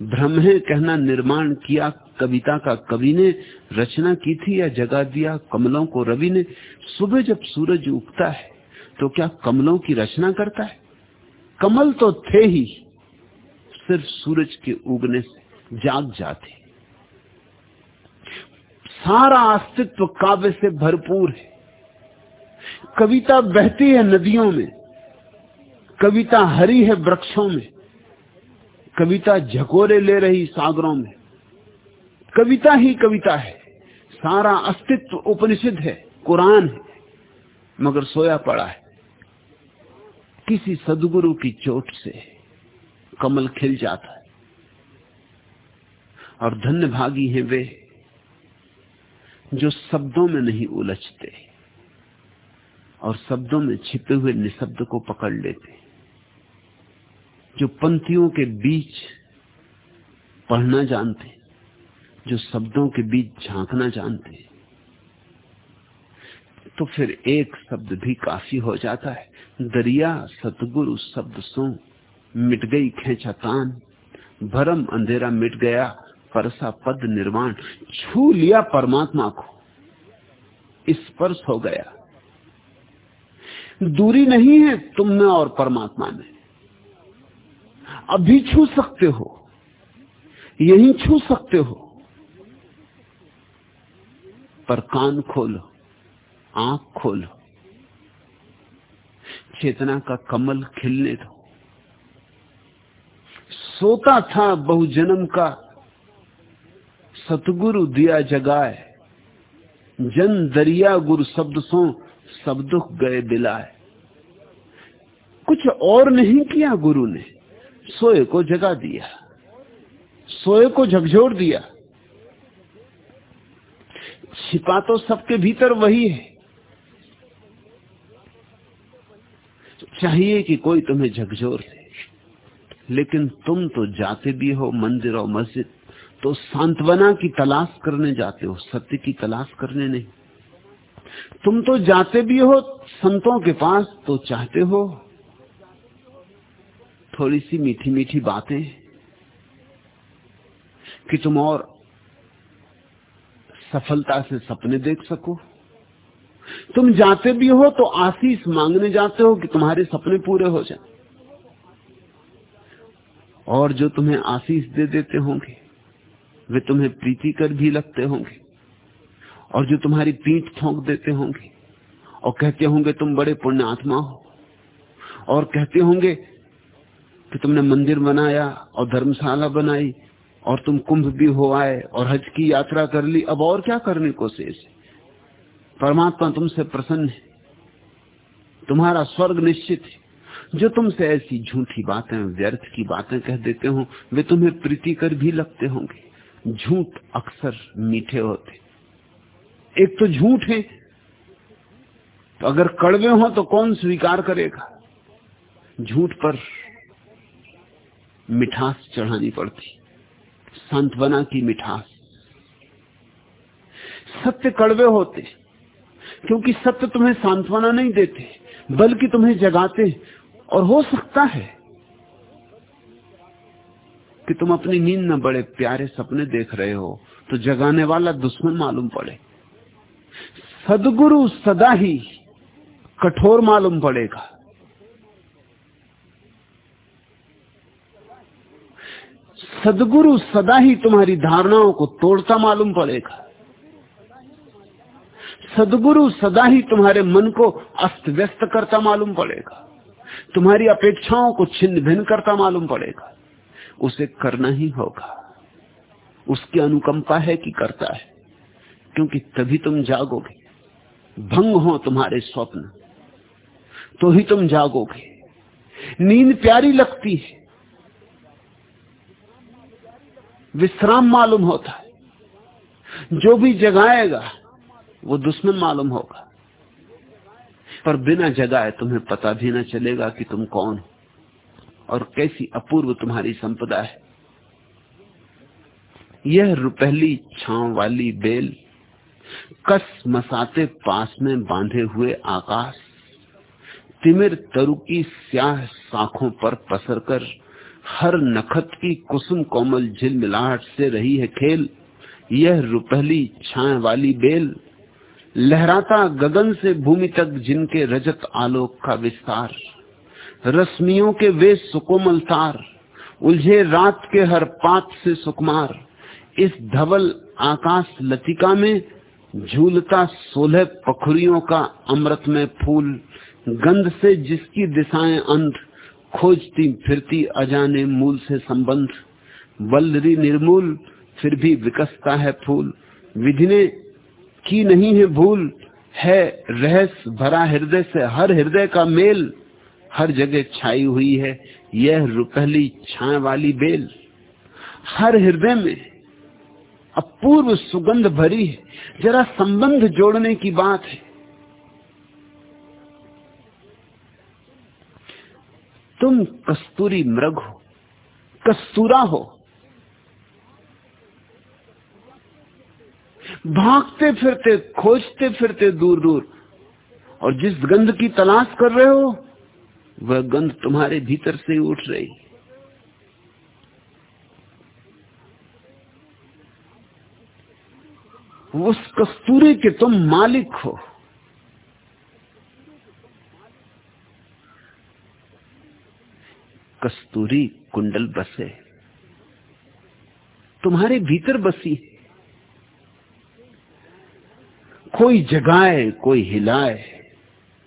भ्रम है कहना निर्माण किया कविता का। कवि ने रचना की थी या जगा दिया कमलों को। रवि ने सुबह जब सूरज उगता है तो क्या कमलों की रचना करता है? कमल तो थे ही, सिर्फ़ सूरज के उगने से। जाग जाते सारा अस्तित्व काव्य से भरपूर है। कविता बहती है नदियों में, कविता हरी है वृक्षों में, कविता झकोरे ले रही सागरों में। कविता ही कविता है। सारा अस्तित्व उपनिषद है, कुरान है, मगर सोया पड़ा है। किसी सदगुरु की चोट से कमल खिल जाता है। और धन्य भागी हैं वे, जो शब्दों में नहीं उलझते और शब्दों में छिपे हुए निशब्द को पकड़ लेते। जो पंक्तियों के बीच पढ़ना जानते, जो शब्दों के बीच झांकना जानते तो फिर एक शब्द भी काफ़ी हो जाता है। दरिया, सतगुरु, शब्द सो, मिट गई खेचा तान, भरम अंधेरा मिट गया परसा पद निर्माण छू लिया परमात्मा को। स्पर्श हो गया। दूरी नहीं है तुम में और परमात्मा में। अभी छू सकते हो। यही छू सकते हो। पर कान खोलो, आँख खोलो। चेतना का कमल खिलने दो। सोता था बहुजन्म का सतगुरु दिया जगाए। जन दरिया गुरु शब्द सो, सब दुख गए बिलाए कुछ और नहीं किया गुरु ने। सोए को जगा दिया। सोए को झकझोर दिया। छिपा तो सबके भीतर वही है। चाहिए कि कोई तुम्हें झकझोर दे। लेकिन तुम तो जाते भी हो मंदिर और मस्जिद। तो सांत्वना की तलाश करने जाते हो, सत्य की तलाश करने नहीं। तुम तो जाते भी हो, संतों के पास तो चाहते हो। थोड़ी सी मीठी मीठी बातें कि तुम और सफलता से सपने देख सको। तुम जाते भी हो तो आशीष मांगने जाते हो कि तुम्हारे सपने पूरे हो जाए। और जो तुम्हें आशीष दे देते होंगे। वे तुम्हें प्रीति कर भी लगते होंगे और जो तुम्हारी पीठ ठोंक देते होंगे और कहते होंगे तुम बड़े पुण्य आत्मा हो और कहते होंगे कि तुमने मंदिर बनाया और धर्मशाला बनाई और तुम कुंभ भी हो आए और हज की यात्रा कर ली। अब और क्या करने को शेष परमात्मा तुमसे प्रसन्न है। तुम्हारा स्वर्ग निश्चित है। जो तुमसे ऐसी झूठी बातें, व्यर्थ की बातें कह देते हो, वे तुम्हें प्रीतिकर भी लगते होंगे। झूठ अक्सर मीठे होते एक तो झूठ है तो अगर कड़वे हो तो कौन स्वीकार करेगा? झूठ पर मिठास चढ़ानी पड़ती सांत्वना की मिठास। सत्य कड़वे होते, क्योंकि सत्य तुम्हें सांत्वना नहीं देते, बल्कि तुम्हें जगाते, और हो सकता है कि तुम अपनी नींद में बड़े, प्यारे सपने देख रहे हो तो जगाने वाला दुश्मन मालूम पड़े। सदगुरु सदा ही कठोर मालूम पड़ेगा। सदगुरु सदा ही तुम्हारी धारणाओं को तोड़ता मालूम पड़ेगा। सदगुरु सदा ही तुम्हारे मन को अस्त व्यस्त करता मालूम पड़ेगा। तुम्हारी अपेक्षाओं को छिन्न भिन्न करता मालूम पड़ेगा। उसे करना ही होगा। उसकी अनुकंपा है कि करता है, क्योंकि तभी तुम जागोगे। भंग हो तुम्हारे स्वप्न तो ही तुम जागोगे। नींद प्यारी लगती है, विश्राम मालूम होता है। जो भी जगाएगा, वो दुश्मन मालूम होगा। पर बिना जगाए तुम्हें पता भी ना चलेगा कि तुम कौन हो। और कैसी अपूर्व तुम्हारी संपदा है। यह रुपहली छाव वाली बेल कस मसाते पास में बांधे हुए आकाश, तिमिर तरु की स्याह शाखों पर पसरकर हर नखत की कुसुम कोमल झिलमिलाहट से रही है खेल। यह रुपहली छाए वाली बेल लहराता गगन से भूमि तक जिनके रजत आलोक का विस्तार। रश्मियों के वे सुकोमल तार उलझे रात के हर पात से सुकुमार। इस धवल आकाश लतिका में झूलता सोलह पखुरियों का अमृत में फूल, गंध से जिसकी दिशाएँ अंध, खोजती फिरती अजाने मूल से संबंध। बल्लरी निर्मूल, फिर भी विकसता है फूल। विधि ने की नहीं है भूल, है रहस्य भरा हृदय से हर हृदय का मेल। हर जगह छाई हुई है, यह रुपहली छाए वाली बेल। हर हृदय में अपूर्व सुगंध भरी है, जरा संबंध जोड़ने की बात है। तुम कस्तूरी मृग हो, कस्तूरा हो। भागते फिरते, खोजते फिरते दूर दूर, और जिस गंध की तलाश कर रहे हो वह गंध तुम्हारे भीतर से उठ रही। उस कस्तूरी के तुम मालिक हो। कस्तूरी कुंडल बसे। तुम्हारे भीतर बसी। कोई जगाए, कोई हिलाए,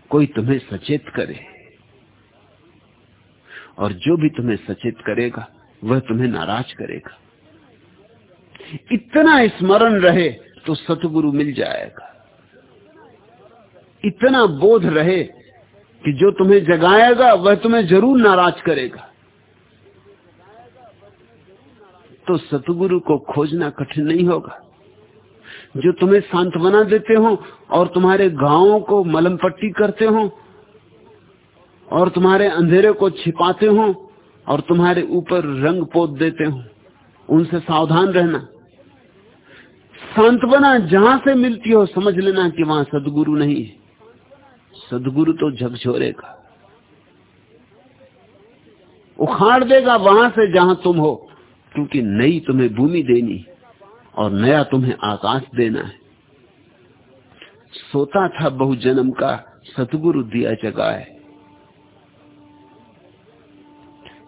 कोई तुम्हें सचेत करे। और जो भी तुम्हें सचेत करेगा, वह तुम्हें नाराज़ करेगा। इतना स्मरण रहे तो सतगुरु मिल जाएगा। इतना बोध रहे कि जो तुम्हें जगाएगा, वह तुम्हें ज़रूर नाराज़ करेगा। तो सतगुरु को खोजना कठिन नहीं होगा। जो तुम्हें सांत्वना देते हो और तुम्हारे गाँवों को मलम पट्टी करते हो और तुम्हारे अंधेरे को छिपाते हो और तुम्हारे ऊपर रंग पोत देते हो। उनसे सावधान रहना। सांत्वना जहाँ से मिलती हो, समझ लेना कि वहाँ सदगुरु नहीं है। सदगुरु तो झकझोरेगा उखाड़ देगा वहाँ से जहाँ तुम हो, क्योंकि नई तुम्हें भूमि देनी और नया तुम्हें आकाश देना है। सोता था बहु जन्म का सतगुरु दिया जगाए।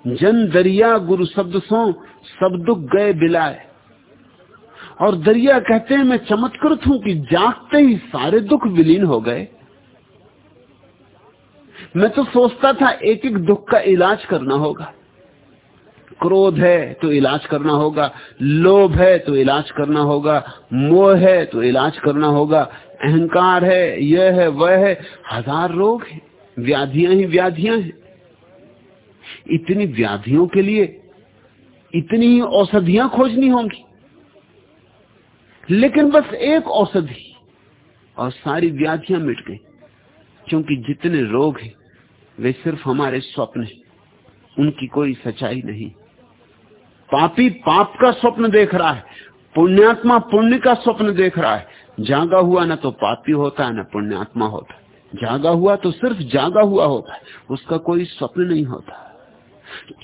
जन दरिया गुरु शब्द सो सब दुख गए बिलाए। और दरिया कहते हैं, मैं चमत्कृत हूँ कि जागते ही सारे दुख विलीन हो गए। मैं तो सोचता था एक एक दुख का इलाज करना होगा। क्रोध है तो इलाज करना होगा, लोभ है तो इलाज करना होगा, मोह है तो इलाज करना होगा, अहंकार है, यह है, वह है। हज़ार रोग है, व्याधियाँ ही व्याधियाँ हैं। इतनी व्याधियों के लिए इतनी औषधियाँ खोजनी होंगी। लेकिन बस एक औषधि और सारी व्याधियाँ मिट गई, क्योंकि जितने रोग हैं, वे सिर्फ़ हमारे स्वप्न हैं। उनकी कोई सच्चाई नहीं। पापी पाप का स्वप्न देख रहा है, पुण्यात्मा पुण्य का स्वप्न देख रहा है। जागा हुआ ना तो पापी होता है ना पुण्यात्मा होता। है जागा हुआ तो सिर्फ़ जागा हुआ होता है उसका कोई स्वप्न नहीं होता।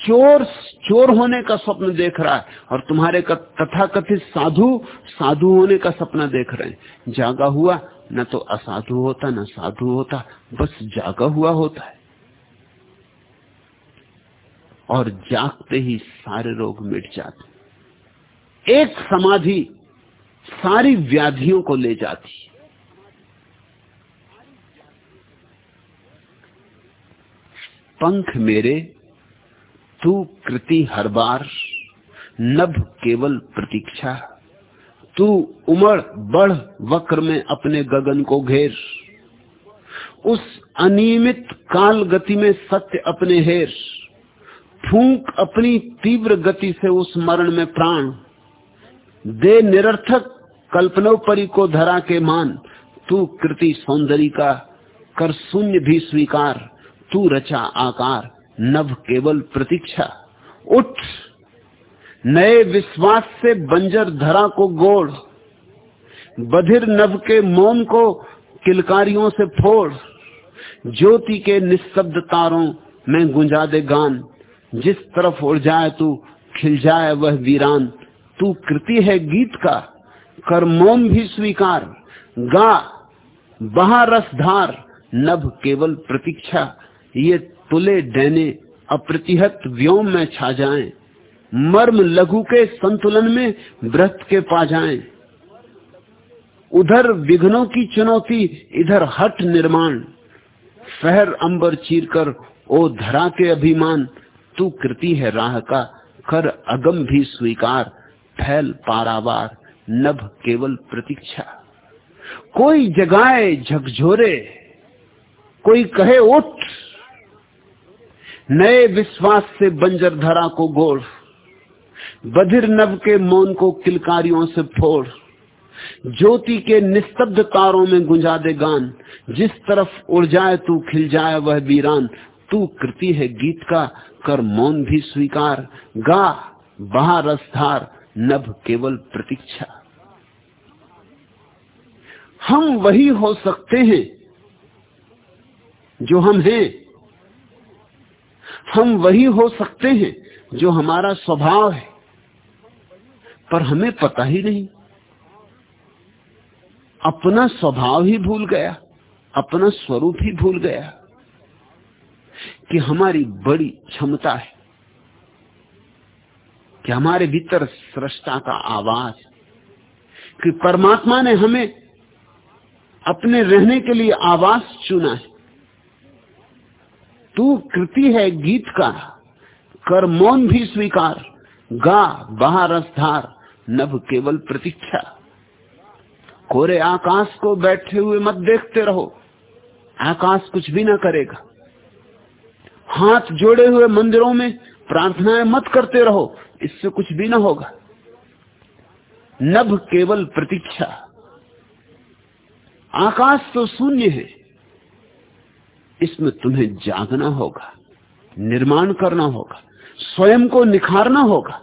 चोर चोर होने का स्वप्न देख रहा है और तुम्हारे तथाकथित साधु साधु होने का सपना देख रहे हैं। जागा हुआ, न तो असाधु होता, न साधु होता, बस जागा हुआ होता है। और जागते ही सारे रोग मिट जाते एक समाधि सारी व्याधियों को ले जाती है। पंख मेरे तू कृति हर बार, नभ केवल प्रतीक्षा। तू उमड़ बढ़ वक्र में अपने गगन को घेर। उस अनियमित काल गति में सत्य अपने हेर। फूंक अपनी तीव्र गति से उस मरण में प्राण। दे निरर्थक कल्पनोपरि को धरा के मान। तू कृति सौंदर्य का, कर शून्य भी स्वीकार। तू रचा आकार। नभ केवल प्रतीक्षा। उठ। नए विश्वास से बंजर धरा को गोड़। बधिर नभ के मौन को किलकारियों से फोड़। ज्योति के निस्तब्ध तारों में गुंजा दे गान। जिस तरफ़ उड़ जाए तू, खिल जाए वह वीरान। तू कृति है गीत का, कर मौन भी स्वीकार। गा, बहा रसधार नभ केवल प्रतीक्षा। ये तुले डैने अप्रतिहत व्योम में छा जाएँ। मर्म लघु के संतुलन में व्रत के पा जाएँ। उधर विघ्नों की चुनौती, इधर हट निर्माण। फहर अंबर चीर कर ओ धरा के अभिमान, तू कृति है राह का, कर अगम भी स्वीकार, फैल पारावार, नभ केवल प्रतीक्षा। कोई जगाए झकझोरे, कोई कहे उठ नए विश्वास से बंजर धरा को गोड़ बधिर नभ के मौन को किलकारियों से फोड़, ज्योति के निस्तब्ध तारों में गुंजा दे गान, जिस तरफ़ उड़ जाए तू, खिल जाए वह वीरान, तू कृति है गीत का, कर मौन भी स्वीकार, गा बहा रसधार, नभ केवल प्रतीक्षा। हम वही हो सकते हैं जो हम हैं। हम वही हो सकते हैं जो हमारा स्वभाव है। पर हमें पता ही नहीं। अपना स्वभाव ही भूल गया, अपना स्वरूप ही भूल गया कि हमारी बड़ी क्षमता है, कि हमारे भीतर सृष्टा का आवाज़, कि परमात्मा ने हमें अपने रहने के लिए आवास चुना है। तू कृति है गीत का, कर मौन भी स्वीकार, गा बहा रसधार नभ केवल प्रतीक्षा। कोरे आकाश को बैठे हुए मत देखते रहो, आकाश कुछ भी ना करेगा। हाथ जोड़े हुए मंदिरों में प्रार्थनाएँ मत करते रहो, इससे कुछ भी ना होगा। नभ केवल प्रतीक्षा। आकाश तो शून्य है इसमें तुम्हें जागना होगा, निर्माण करना होगा, स्वयं को निखारना होगा,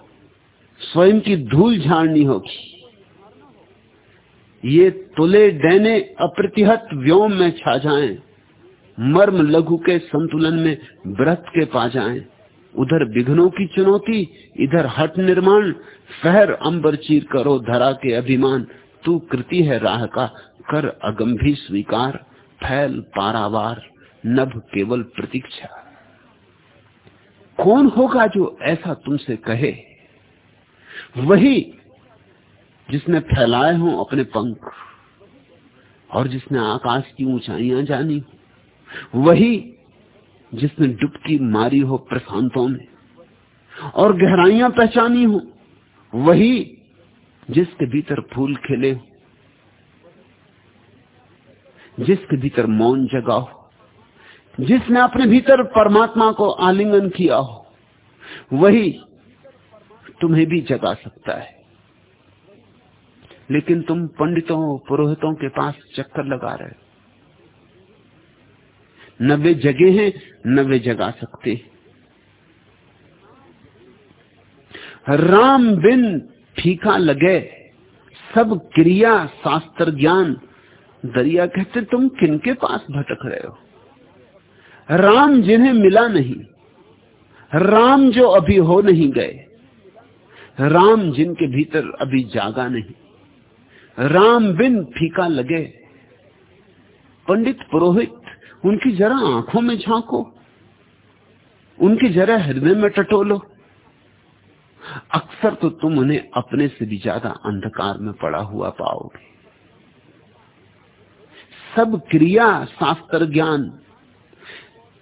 स्वयं की धूल झाड़नी होगी। ये तुले डैने अप्रतिहत व्योम में छा जाएँ, मर्म लघु के संतुलन में व्रत के पा जाएँ। उधर विघ्नों की चुनौती, इधर हट निर्माण, फहर अंबर चीर करो धरा के अभिमान। तू कृति है राह का, कर अगंभी स्वीकार, फैल पारावार। नभ केवल प्रतीक्षा। कौन होगा जो ऐसा तुमसे कहे? वही जिसने फैलाए हों अपने पंख और जिसने आकाश की ऊंचाइयाँ जानी हो। वही जिसने डुबकी मारी हो प्रशांतों में और गहराइयाँ पहचानी हो। वही जिसके भीतर फूल खिले हो। जिसके भीतर मौन जगा हो। जिसने अपने भीतर परमात्मा को आलिंगन किया हो, वही तुम्हें भी जगा सकता है। लेकिन तुम पंडितों, पुरोहितों के पास चक्कर लगा रहे हो। न वे जगह हैं, न वे जगा सकते राम बिन फीका लगे, सब क्रिया, शास्त्र ज्ञान, दरिया कहते तुम किनके पास भटक रहे हो? राम जिन्हें मिला नहीं, राम जो अभी हो नहीं गए, राम जिनके भीतर अभी जागा नहीं, राम बिन फीका लगे, पंडित पुरोहित, उनकी जरा आँखों में झांको, उनकी जरा हृदय में टटोलो। अक्सर तो तुम उन्हें अपने से भी ज़्यादा अंधकार में पड़ा हुआ पाओगे। सब क्रिया, शास्त्र ज्ञान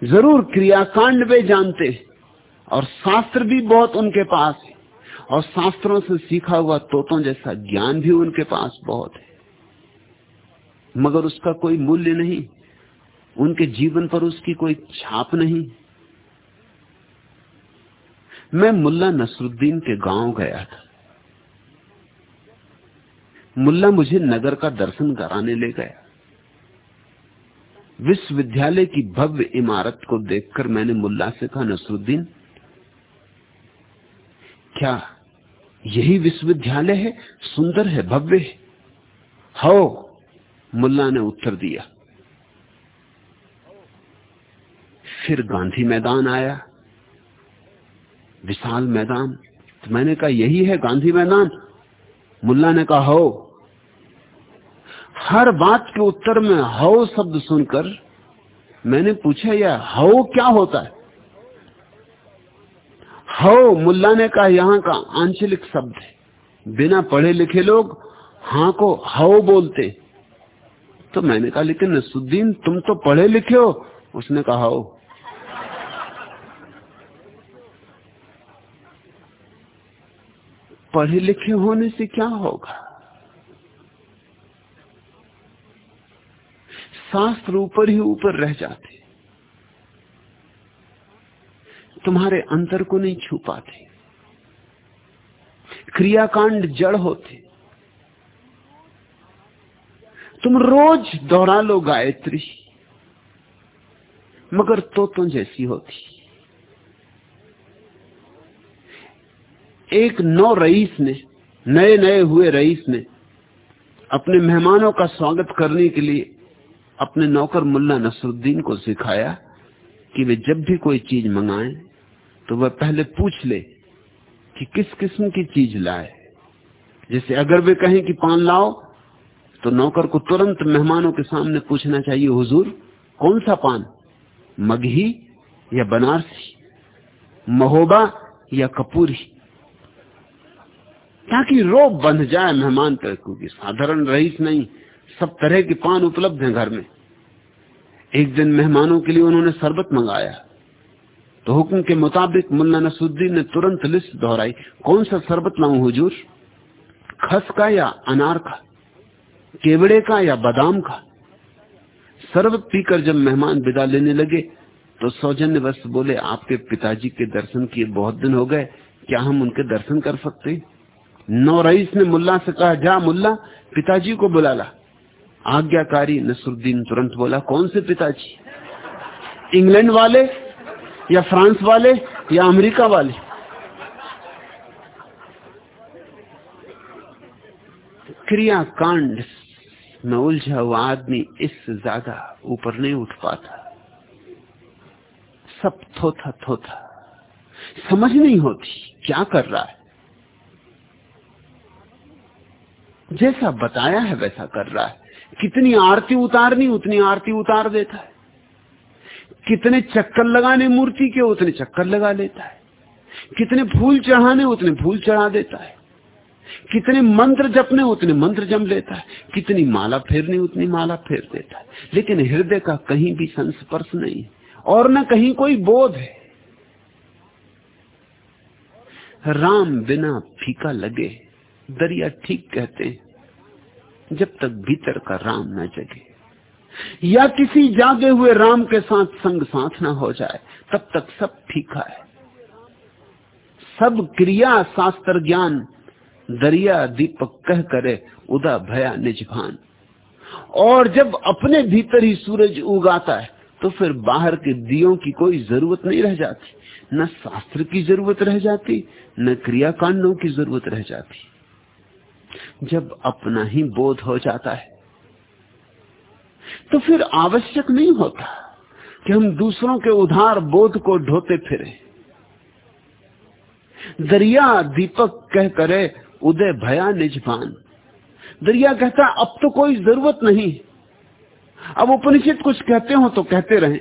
ज़रूर क्रियाकांड वे जानते और शास्त्र भी बहुत उनके पास है। और शास्त्रों से सीखा हुआ तोतों जैसा ज्ञान भी उनके पास बहुत है। मगर उसका कोई मूल्य नहीं। उनके जीवन पर उसकी कोई छाप नहीं। मैं मुल्ला नसरुद्दीन के गाँव गया था। मुल्ला मुझे नगर का दर्शन कराने ले गया। विश्वविद्यालय की भव्य इमारत को देखकर मैंने मुल्ला से कहा नसरुद्दीन, क्या यही विश्वविद्यालय है? सुंदर है, भव्य है। हो, मुल्ला ने उत्तर दिया। फिर गांधी मैदान आया, विशाल मैदान। तो मैंने कहा, यही है गांधी मैदान? मुल्ला ने कहा, हो हर बात के उत्तर में हो शब्द सुनकर मैंने पूछा, यह हो क्या होता है? हो मुल्ला ने कहा यहाँ का आंचलिक शब्द है। बिना पढ़े लिखे लोग हाँ को हो बोलते। तो मैंने कहा, लेकिन नसुद्दीन तुम तो पढ़े लिखे हो। उसने कहा, हो। पढ़े लिखे होने से क्या होगा? शास्त्र ऊपर ही ऊपर रह जाते। तुम्हारे अंतर को नहीं छू पाते। क्रियाकांड जड़ होते। तुम रोज दोहरा लो गायत्री। मगर तो तुम जैसी होती। एक नौ रईस ने, नए नए हुए रईस ने, अपने मेहमानों का स्वागत करने के लिए अपने नौकर मुल्ला नसरुद्दीन को सिखाया कि वे जब भी कोई चीज़ मंगाएँ तो वह पहले पूछ ले कि किस किस्म की चीज़ लाए। जैसे अगर वे कहें कि पान लाओ तो नौकर को तुरंत मेहमानों के सामने पूछना चाहिए, हुजूर, कौन सा पान? मगही या बनारसी? महोबा या कपूरी? ताकि रोब बंध जाए मेहमान पर क्योंकि साधारण रईस नहीं। सब तरह के पान उपलब्ध हैं घर में। एक दिन मेहमानों के लिए उन्होंने शरबत मंगाया। तो हुक्म के मुताबिक मुल्ला नसुद्दीन ने तुरंत लिस्ट दोहराई। कौन सा शरबत लाऊं हुजूर? खस का या अनार का? केवड़े का या बादाम का? शरबत पीकर जब मेहमान विदा लेने लगे तो सौजन्य बस बोले, आपके पिताजी के दर्शन किए बहुत दिन हो गए, क्या हम उनके दर्शन कर सकते नौ रईस ने मुल्ला से कहा, जा मुल्ला, पिताजी को बुला ला। आज्ञाकारी नसरुद्दीन तुरंत बोला, कौन से पिताजी? इंग्लैंड वाले या फ्रांस वाले या अमेरिका वाले? क्रिया कांड में उलझा हुआ आदमी इससे ज़्यादा ऊपर नहीं उठ पाता। सब थोथा थोथा समझ नहीं होती क्या कर रहा है। जैसा बताया है वैसा कर रहा है। कितनी आरती उतारनी, उतनी आरती उतार देता है। कितने चक्कर लगाने मूर्ति के, उतने चक्कर लगा लेता है। कितने फूल चढ़ाने, उतने फूल चढ़ा देता है। कितने मंत्र जपने, उतने मंत्र जम लेता है। कितनी माला फेरनी, उतनी माला फेर देता है। लेकिन हृदय का कहीं भी संस्पर्श नहीं और न कहीं कोई बोध है। राम बिना फीका लगे, दरिया ठीक कहते हैं। जब तक भीतर का राम न जगे, या किसी जागे हुए राम के साथ संग साथ ना हो जाए, तब तक सब फीका है। सब क्रिया शास्त्र ज्ञान दरिया दीपक कह करे उदा भया निजभान और जब अपने भीतर ही सूरज उगाता है तो फिर बाहर के दियों की कोई ज़रूरत नहीं रह जाती। न शास्त्र की ज़रूरत रह जाती, न क्रियाकांडों की ज़रूरत रह जाती। जब अपना ही बोध हो जाता है तो फिर आवश्यक नहीं होता कि हम दूसरों के उधार बोध को ढोते फिरे। दरिया दीपक कह करे, उदय भया निजपान दरिया कहता, अब तो कोई ज़रूरत नहीं। अब उपनिषद कुछ कहते हो तो कहते रहे।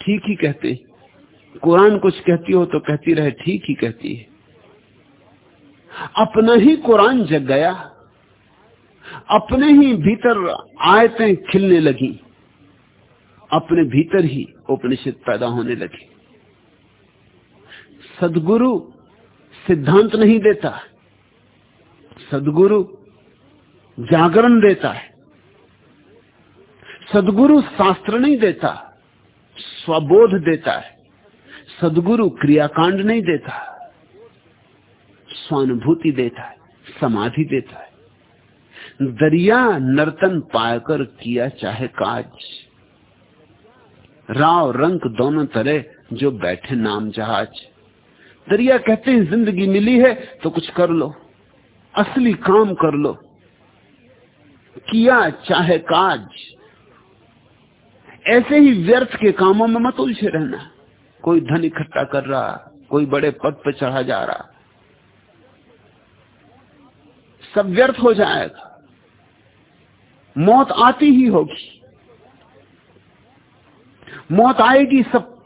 ठीक ही कहते। कुरान कुछ कहती हो तो कहती रहे, ठीक ही कहती है। अपना ही कुरान जग गया। अपने ही भीतर आयतें खिलने लगी। अपने भीतर ही उपनिषद पैदा होने लगे। सदगुरु सिद्धांत नहीं देता सदगुरु जागरण देता है। सदगुरु शास्त्र नहीं देता, स्वबोध देता है। सदगुरु क्रियाकांड नहीं देता। स्वानुभूति देता है, समाधि देता है। दरिया नर्तन पाकर किया चाहे काज। राव रंग दोनों तरह जो बैठे नाम जहाज़। दरिया कहते हैं, ज़िंदगी मिली है तो कुछ कर लो। असली काम कर लो। किया चाहे काज। ऐसे ही व्यर्थ के कामों में मत उलझे रहना। कोई धन इकट्ठा कर रहा, कोई बड़े पद पर चढ़ा जा रहा सब व्यर्थ हो जाएगा। मौत आती ही होगी। मौत आएगी, सब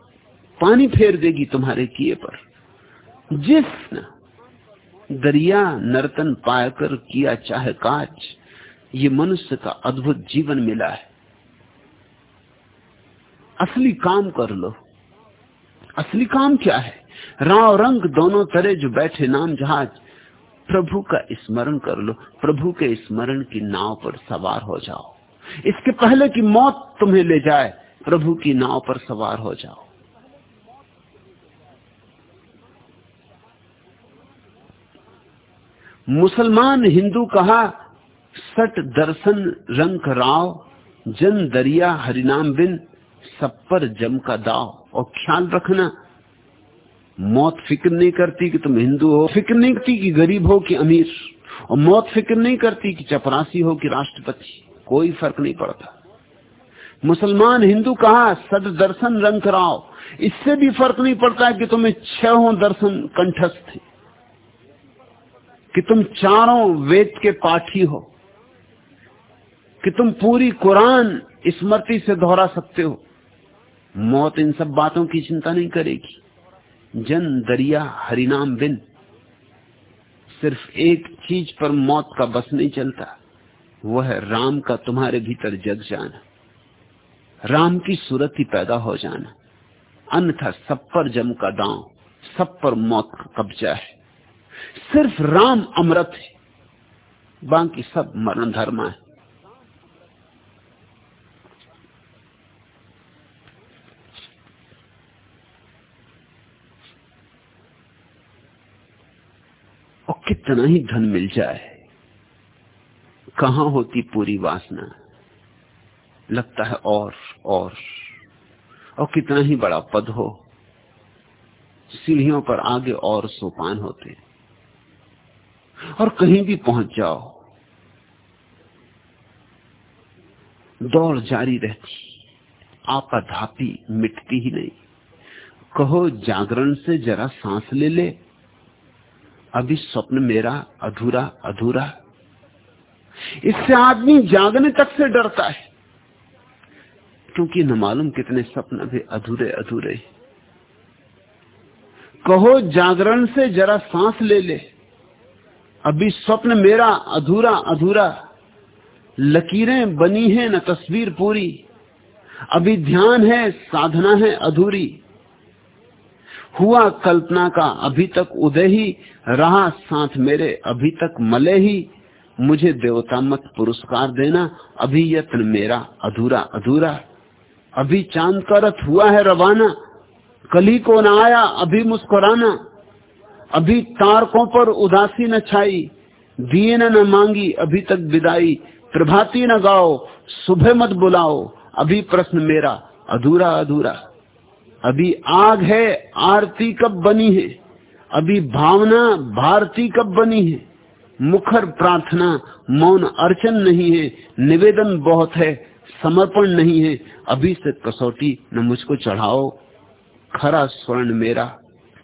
पानी फेर देगी तुम्हारे किए पर। जिस दरिया नर्तन पाकर किया चाहे काज, ये मनुष्य का अद्भुत जीवन मिला है। असली काम कर लो। असली काम क्या है? राव रंग दोनों तरह जो बैठे नाम जहाज़ प्रभु का स्मरण कर लो, प्रभु के स्मरण की नाव पर सवार हो जाओ। इसके पहले की मौत तुम्हें ले जाए, प्रभु की नाव पर सवार हो जाओ। मुसलमान हिंदू कहा, सट दर्शन रंग राव, जन दरिया हरिनाम बिन, सब पर जम का दाव। और ख्याल रखना मौत फ़िक्र नहीं करती कि तुम हिंदू हो, फ़िक्र नहीं करती कि गरीब हो कि अमीर, और मौत फ़िक्र नहीं करती कि चपरासी हो कि राष्ट्रपति, कोई फ़र्क नहीं पड़ता। मुसलमान हिंदू कहा? सद दर्शन रंग कराओ। इससे भी फ़र्क नहीं पड़ता कि तुम्हें छहों दर्शन कंठस्थ कि तुम चारों वेद के पाठी हो। कि तुम पूरी कुरान स्मृति से दोहरा सकते हो। मौत इन सब बातों की चिंता नहीं करेगी। जन दरिया हरिनाम बिन। सिर्फ़ एक चीज़ पर मौत का बस नहीं चलता, वह है राम का तुम्हारे भीतर जग जाना। राम की सूरत ही पैदा हो जाना, अन्यथा सब पर जम का दांव, सब पर मौत का कब्जा है। सिर्फ़ राम अमृत है, बाकी सब मरण धर्मा है। और कितना ही धन मिल जाए। कहा होती पूरी वासना? लगता है और और। और कितना ही बड़ा पद हो। सीढ़ियों पर आगे और सोपान होते। और कहीं भी पहुँच जाओ। दौड़ जारी रहती। आपाधापी मिटती ही नहीं। कहो, जागरण से जरा सांस ले ले। अभी स्वप्न मेरा, अधूरा अधूरा। इससे आदमी जागने तक से डरता है, क्योंकि न मालूम कितने सपन भी अधूरे अधूरे। कहो, जागरण से जरा सांस ले ले। अभी स्वप्न मेरा, अधूरा अधूरा। लकीरें बनी हैं न तस्वीर पूरी। अभी ध्यान है, साधना है अधूरी। हुआ कल्पना का अभी तक उदय ही, रहा साथ मेरे, अभी तक मले ही। मुझे देवता मत पुरस्कार देना, अभी यत्न मेरा अधूरा अधूरा। अभी चाँद का रथ हुआ है रवाना, कली को न आया, अभी मुस्कुराना। अभी तारकों पर उदासी न छाई, दिए न न मांगी, अभी तक विदाई। प्रभाती न गाओ, सुबह मत बुलाओ, अभी प्रश्न मेरा अधूरा अधूरा। अभी आग है, आरती कब बनी है? अभी भावना, भारती कब बनी है? मुखर प्रार्थना, मौन अर्चन नहीं है, निवेदन बहुत है, समर्पण नहीं है। अभी से कसौटी न मुझको चढ़ाओ। खरा स्वर्ण मेरा,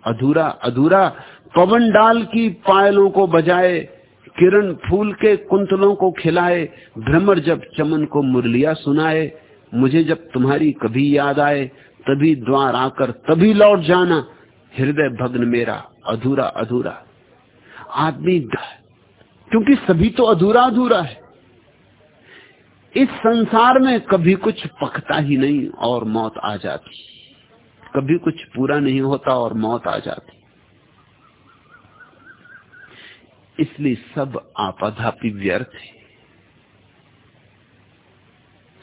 अधूरा अधूरा। पवन डाल की पायलों को बजाए, किरण फूल के कुंतलों को खिलाए, भ्रमर जब चमन को मुरलिया सुनाए, मुझे जब तुम्हारी कभी याद आए तभी द्वार आकर तभी लौट जाना। हृदय भग्न मेरा, अधूरा अधूरा। आदमी क्योंकि सभी तो अधूरा अधूरा है। इस संसार में कभी कुछ पकता ही नहीं और मौत आ जाती। कभी कुछ पूरा नहीं होता और मौत आ जाती। इसलिए सब आपाधापी व्यर्थ है।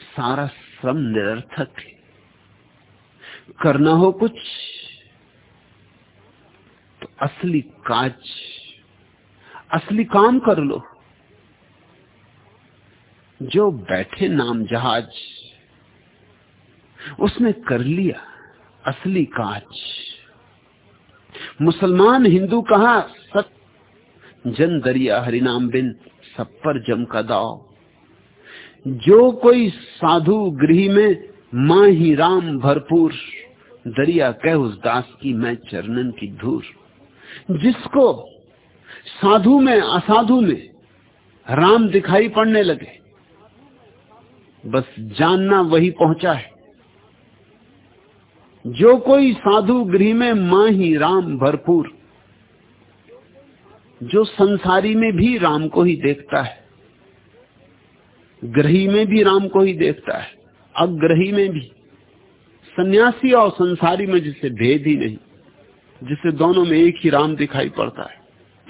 सारा श्रम निरर्थक है। करना हो कुछ तो असली काज, असली काम कर लो। जो बैठे नाम जहाज़, उसने कर लिया असली काज। मुसलमान हिंदू कहा? सत, जन दरिया हरिनाम बिन सब पर जम का दाव। जो कोई साधु गृह में माँ ही राम भरपूर दरिया कह उस दास की, मैं चरणन की धूर। जिसको साधु में, असाधु में राम दिखाई पड़ने लगे, बस जानना वही पहुँचा है। जो कोई साधु गृह में माँ ही राम भरपूर, जो संसारी में भी राम को ही देखता है, ग्रही में भी राम को ही देखता है, अग्रही में भी। सन्यासी और संसारी में जिसे भेद ही नहीं, जिसे दोनों में एक ही राम दिखाई पड़ता है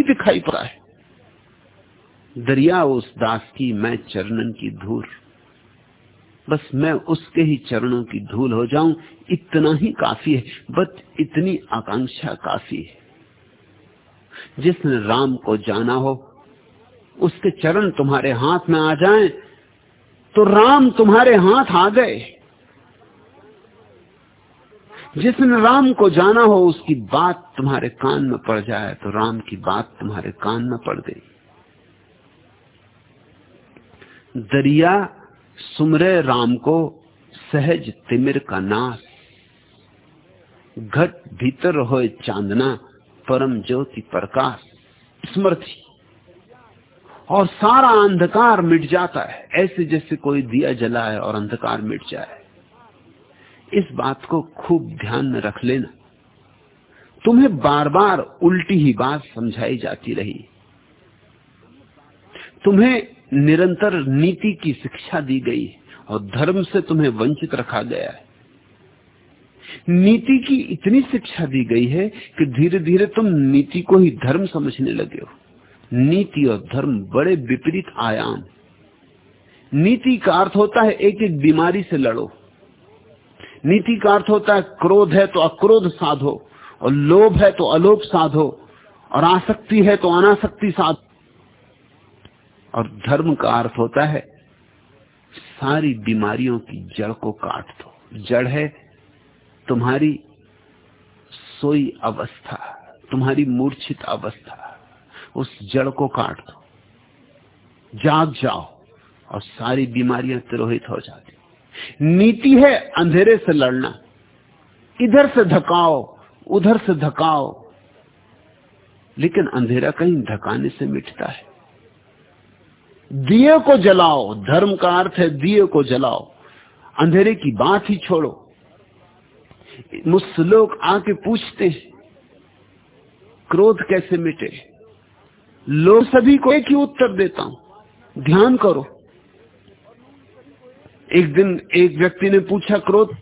दिखाई पड़ा है। दरिया उस दास की, मैं चरणन की धूल। बस मैं उसके ही चरणों की धूल हो जाऊँ, इतना ही काफ़ी है बस इतनी आकांक्षा काफ़ी है। जिसने राम को जाना हो, उसके चरण तुम्हारे हाथ में आ जाएँ तो राम तुम्हारे हाथ आ गए। जिसने राम को जाना हो, उसकी बात तुम्हारे कान में पड़ जाए तो राम की बात तुम्हारे कान में पड़ गई। दरिया सुमरे राम को, सहज तिमिर का नाश घट भीतर हो चांदना, परम ज्योति प्रकाश। स्मृति। और सारा अंधकार मिट जाता है, ऐसे जैसे कोई दिया जलाए और अंधकार मिट जाए। इस बात को खूब ध्यान में रख लेना। तुम्हें बार बार उल्टी ही बात समझाई जाती रही। तुम्हें निरंतर नीति की शिक्षा दी गई और धर्म से तुम्हें वंचित रखा गया है। नीति की इतनी शिक्षा दी गई है कि धीरे धीरे तुम नीति को ही धर्म समझने लगे हो। नीति और धर्म बड़े विपरीत आयाम। नीति का अर्थ होता है एक एक बीमारी से लड़ो। नीति का अर्थ होता है क्रोध है तो अक्रोध साधो, और लोभ है तो अलोभ साधो, और आसक्ति है तो अनासक्ति साधो, और धर्म का अर्थ होता है सारी बीमारियों की जड़ को काट दो। जड़ है तुम्हारी सोई अवस्था, तुम्हारी मूर्छित अवस्था, उस जड़ को काट दो। जाग जाओ, और सारी बीमारियाँ तिरोहित हो जाती नीति है अंधेरे से लड़ना। इधर से धकाओ, उधर से धकाओ। लेकिन अंधेरा कहीं धकाने से मिटता है। दिए को जलाओ, धर्म का अर्थ है दिए को जलाओ। अंधेरे की बात ही छोड़ो। मुझसे लोग आके पूछते हैं, क्रोध कैसे मिटे? लोग सभी को एक ही उत्तर देता हूँ, ध्यान करो। एक दिन एक व्यक्ति ने पूछा क्रोध?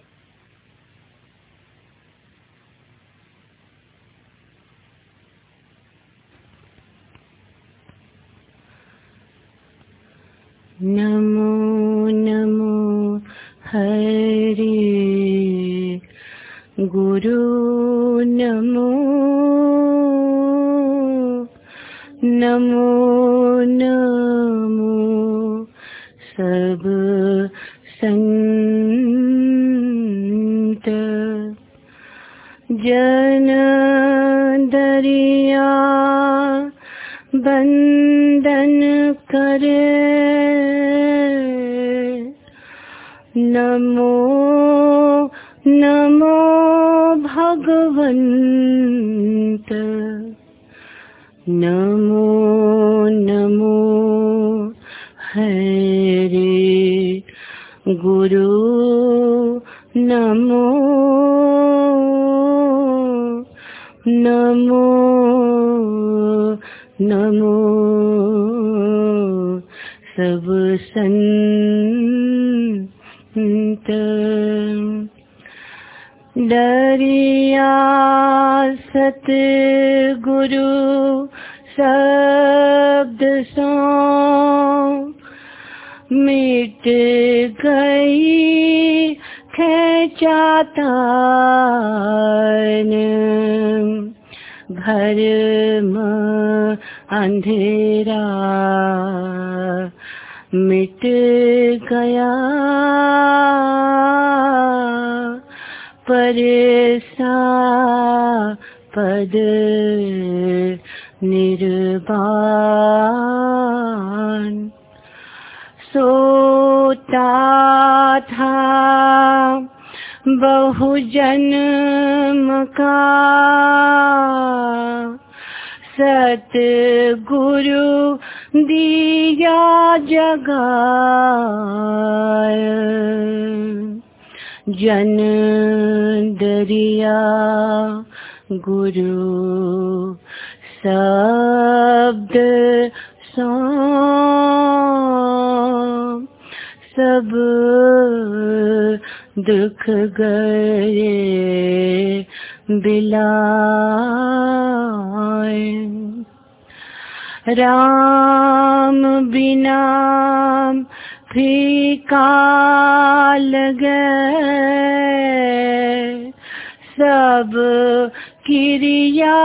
क्रिया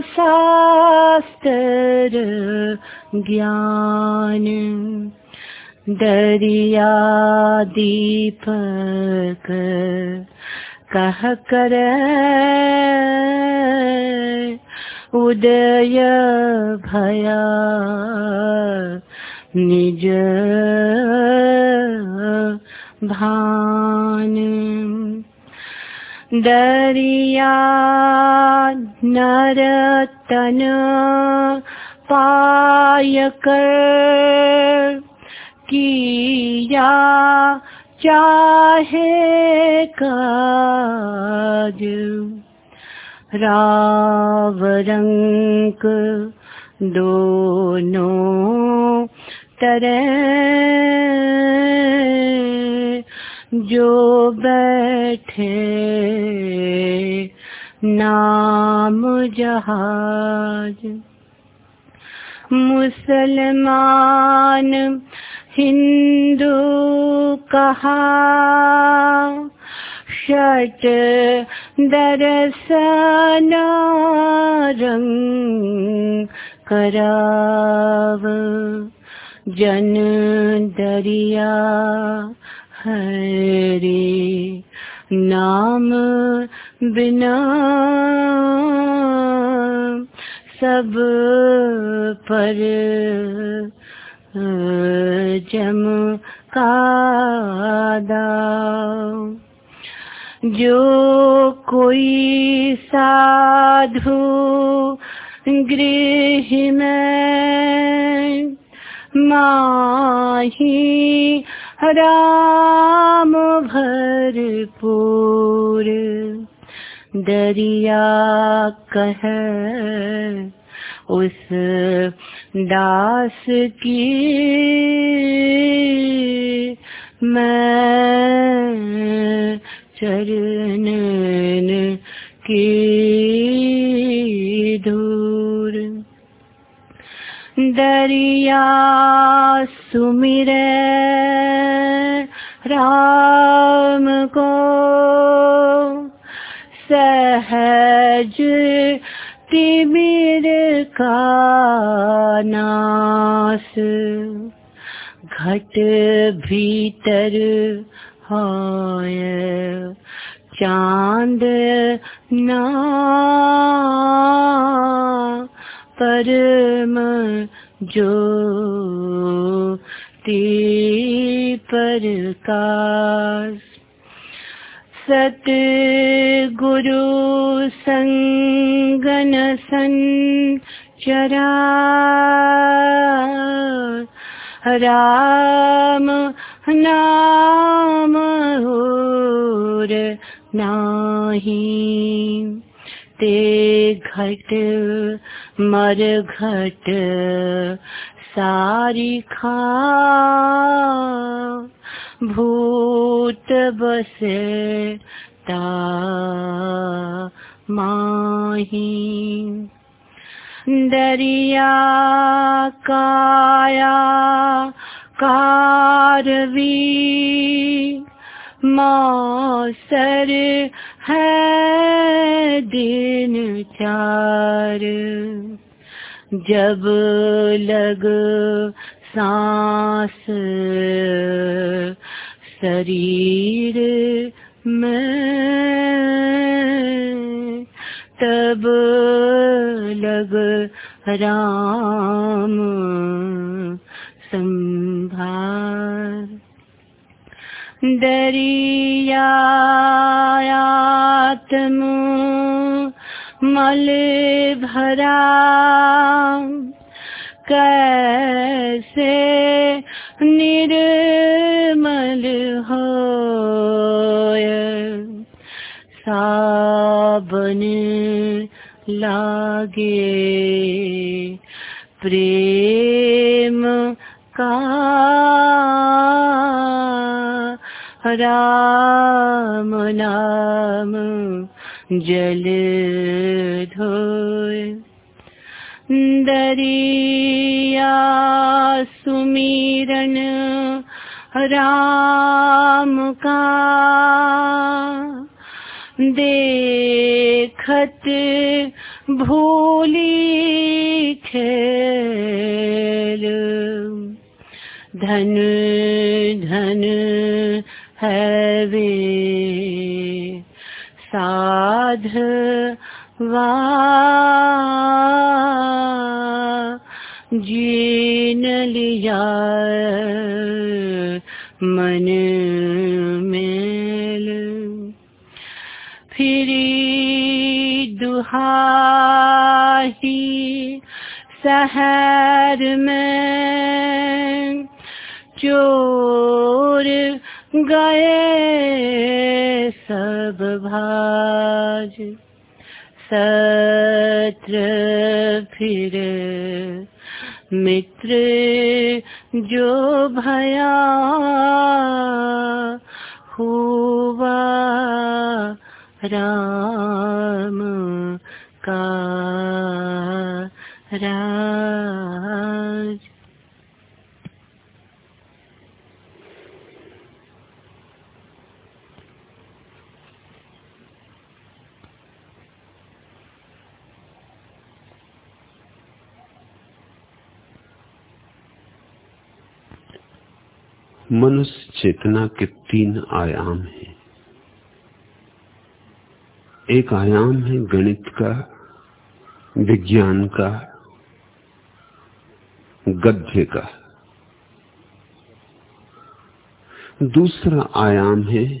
शास्त्र ज्ञान दरिया दीपक कह कर उदय भया निज भान। दरिया नरतन पाय किया चाहे काज। राव रंक दोनों तरह। जो बैठे नाम जहाज़। मुसलमान हिंदू कहा षट दर्शन रंग कराव। जन दरिया हरे नाम बिना सब पर जम कादा जो कोई साधु गृह में माही राम भरपूर दरिया कह उस दास की मैं चरणन की धूर। दरिया सुमिर राम को सहज तिमिर का नास घट भीतर होय चाँद ना परम ज्योति। प्रकाश सत गुरु संगन संचरा राम नाम और नाही। ते घट मर घट सारी खा भूत बसे ता माही। दरिया काया कारवी मौसर है दिन चार। जब लग सांस शरीर में तब लग राम संभार। दरियात्म मल भरा। कैसे निर्मल हो साबन लागे। प्रेम का राम नाम जल धोय दरिया सुमिरन राम का देखत भूली खेल। धन धन है वे साधवा जीन लिया मन मेल। फिरी दुहाही शहर में चोर गए सब भाज। सत्र फिर मित्र जो भया हुआ राम का राज मनुष्य चेतना के तीन आयाम हैं। एक आयाम है गणित का, विज्ञान का, गद्य का। दूसरा आयाम है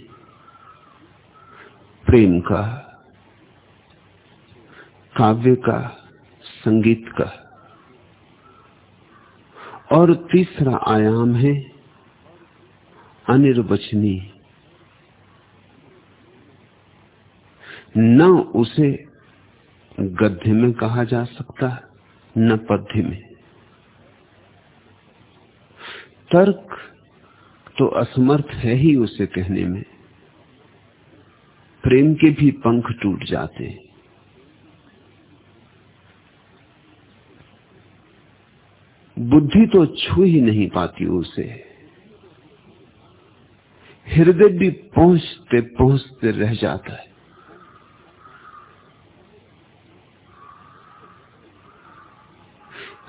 प्रेम का, काव्य का, संगीत का। और तीसरा आयाम है अनिर्वचनीय। न उसे गद्य में कहा जा सकता, न पद्य में। तर्क तो असमर्थ है ही उसे कहने में। प्रेम के भी पंख टूट जाते हैं। बुद्धि तो छू ही नहीं पाती उसे। हृदय भी पहुँचते पहुँचते रह जाता है।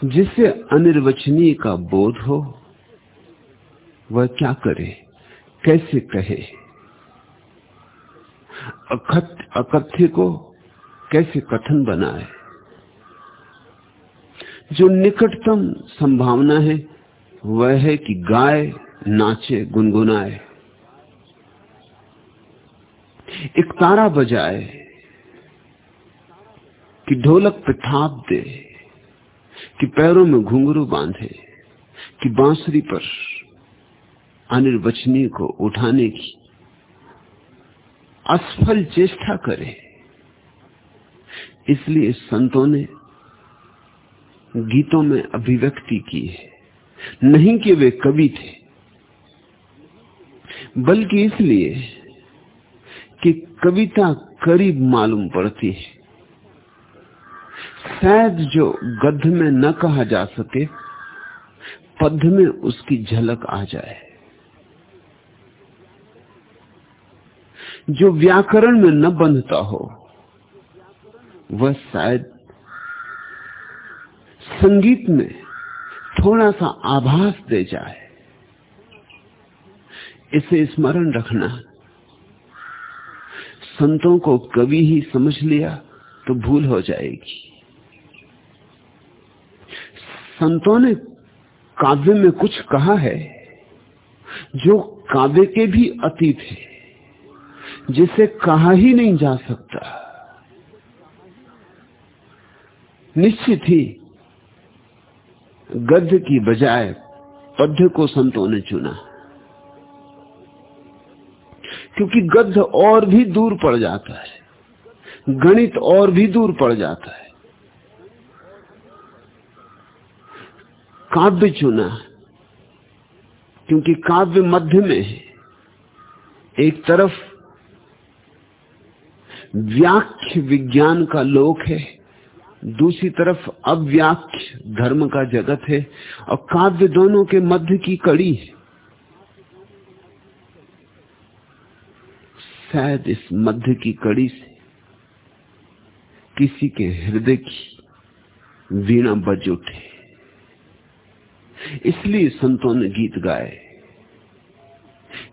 जिसे अनिर्वचनीय का बोध हो, वह क्या करे? कैसे कहे? अकथ्य को कैसे कथन बनाए? जो निकटतम संभावना है, वह है कि गाय नाचे, गुनगुनाए। एक तारा बजाए कि ढोलक पे थाप दे, कि पैरों में घुंघरू बांधे, कि बांसुरी पर अनिर्वचनीय को उठाने की असफल चेष्टा करे। इसलिए संतों ने गीतों में अभिव्यक्ति की है। नहीं कि वे कवि थे, बल्कि इसलिए कि कविता करीब मालूम पड़ती है। शायद जो गद्य में न कहा जा सके पद में उसकी झलक आ जाए। जो व्याकरण में न बंधता हो, वह शायद संगीत में थोड़ा सा आभास दे जाए। इसे स्मरण रखना संतों को कवि ही समझ लिया तो भूल हो जाएगी। संतों ने काव्य में कुछ कहा है जो काव्य के भी अतीत है, जिसे कहा ही नहीं जा सकता। निश्चित ही गद्य की बजाय पद्य को संतों ने चुना। क्योंकि गद्य और भी दूर पड़ जाता है। गणित और भी दूर पड़ जाता है। काव्य चुना क्योंकि काव्य मध्य में है। एक तरफ़ व्याख्य विज्ञान का लोक है, दूसरी तरफ़ अव्याख्य धर्म का जगत है, और काव्य दोनों के मध्य की कड़ी है। शायद इस मध्य की कड़ी से किसी के हृदय की वीणा बज उठे। इसलिए संतों ने गीत गाए।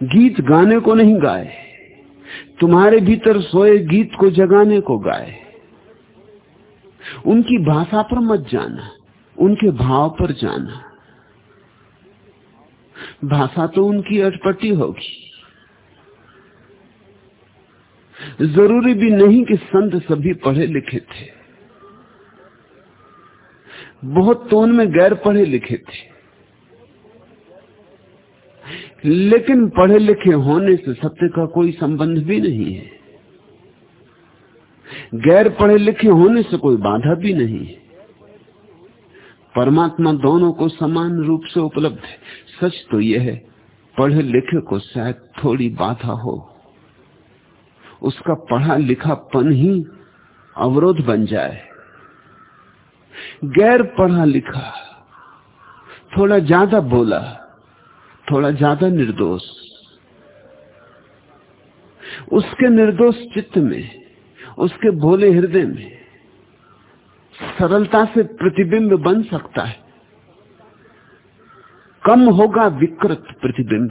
गीत गाने को नहीं गाए, तुम्हारे भीतर सोए गीत को जगाने को गाए। उनकी भाषा पर मत जाना, उनके भाव पर जाना। भाषा तो उनकी अटपटी होगी। ज़रूरी भी नहीं कि संत सभी पढ़े लिखे थे। बहुत तो उनमें गैर पढ़े लिखे थे। लेकिन पढ़े लिखे होने से सत्य का कोई संबंध भी नहीं है। गैर पढ़े लिखे होने से कोई बाधा भी नहीं है। परमात्मा दोनों को समान रूप से उपलब्ध है। सच तो यह है, पढ़े लिखे को शायद थोड़ी बाधा हो। उसका पढ़ा लिखा पन ही अवरोध बन जाए। गैर पढ़ा लिखा, थोड़ा ज़्यादा बोला, थोड़ा ज़्यादा निर्दोष। उसके निर्दोष चित्त में, उसके भोले हृदय में सरलता से प्रतिबिंब बन सकता है। कम होगा विकृत प्रतिबिंब।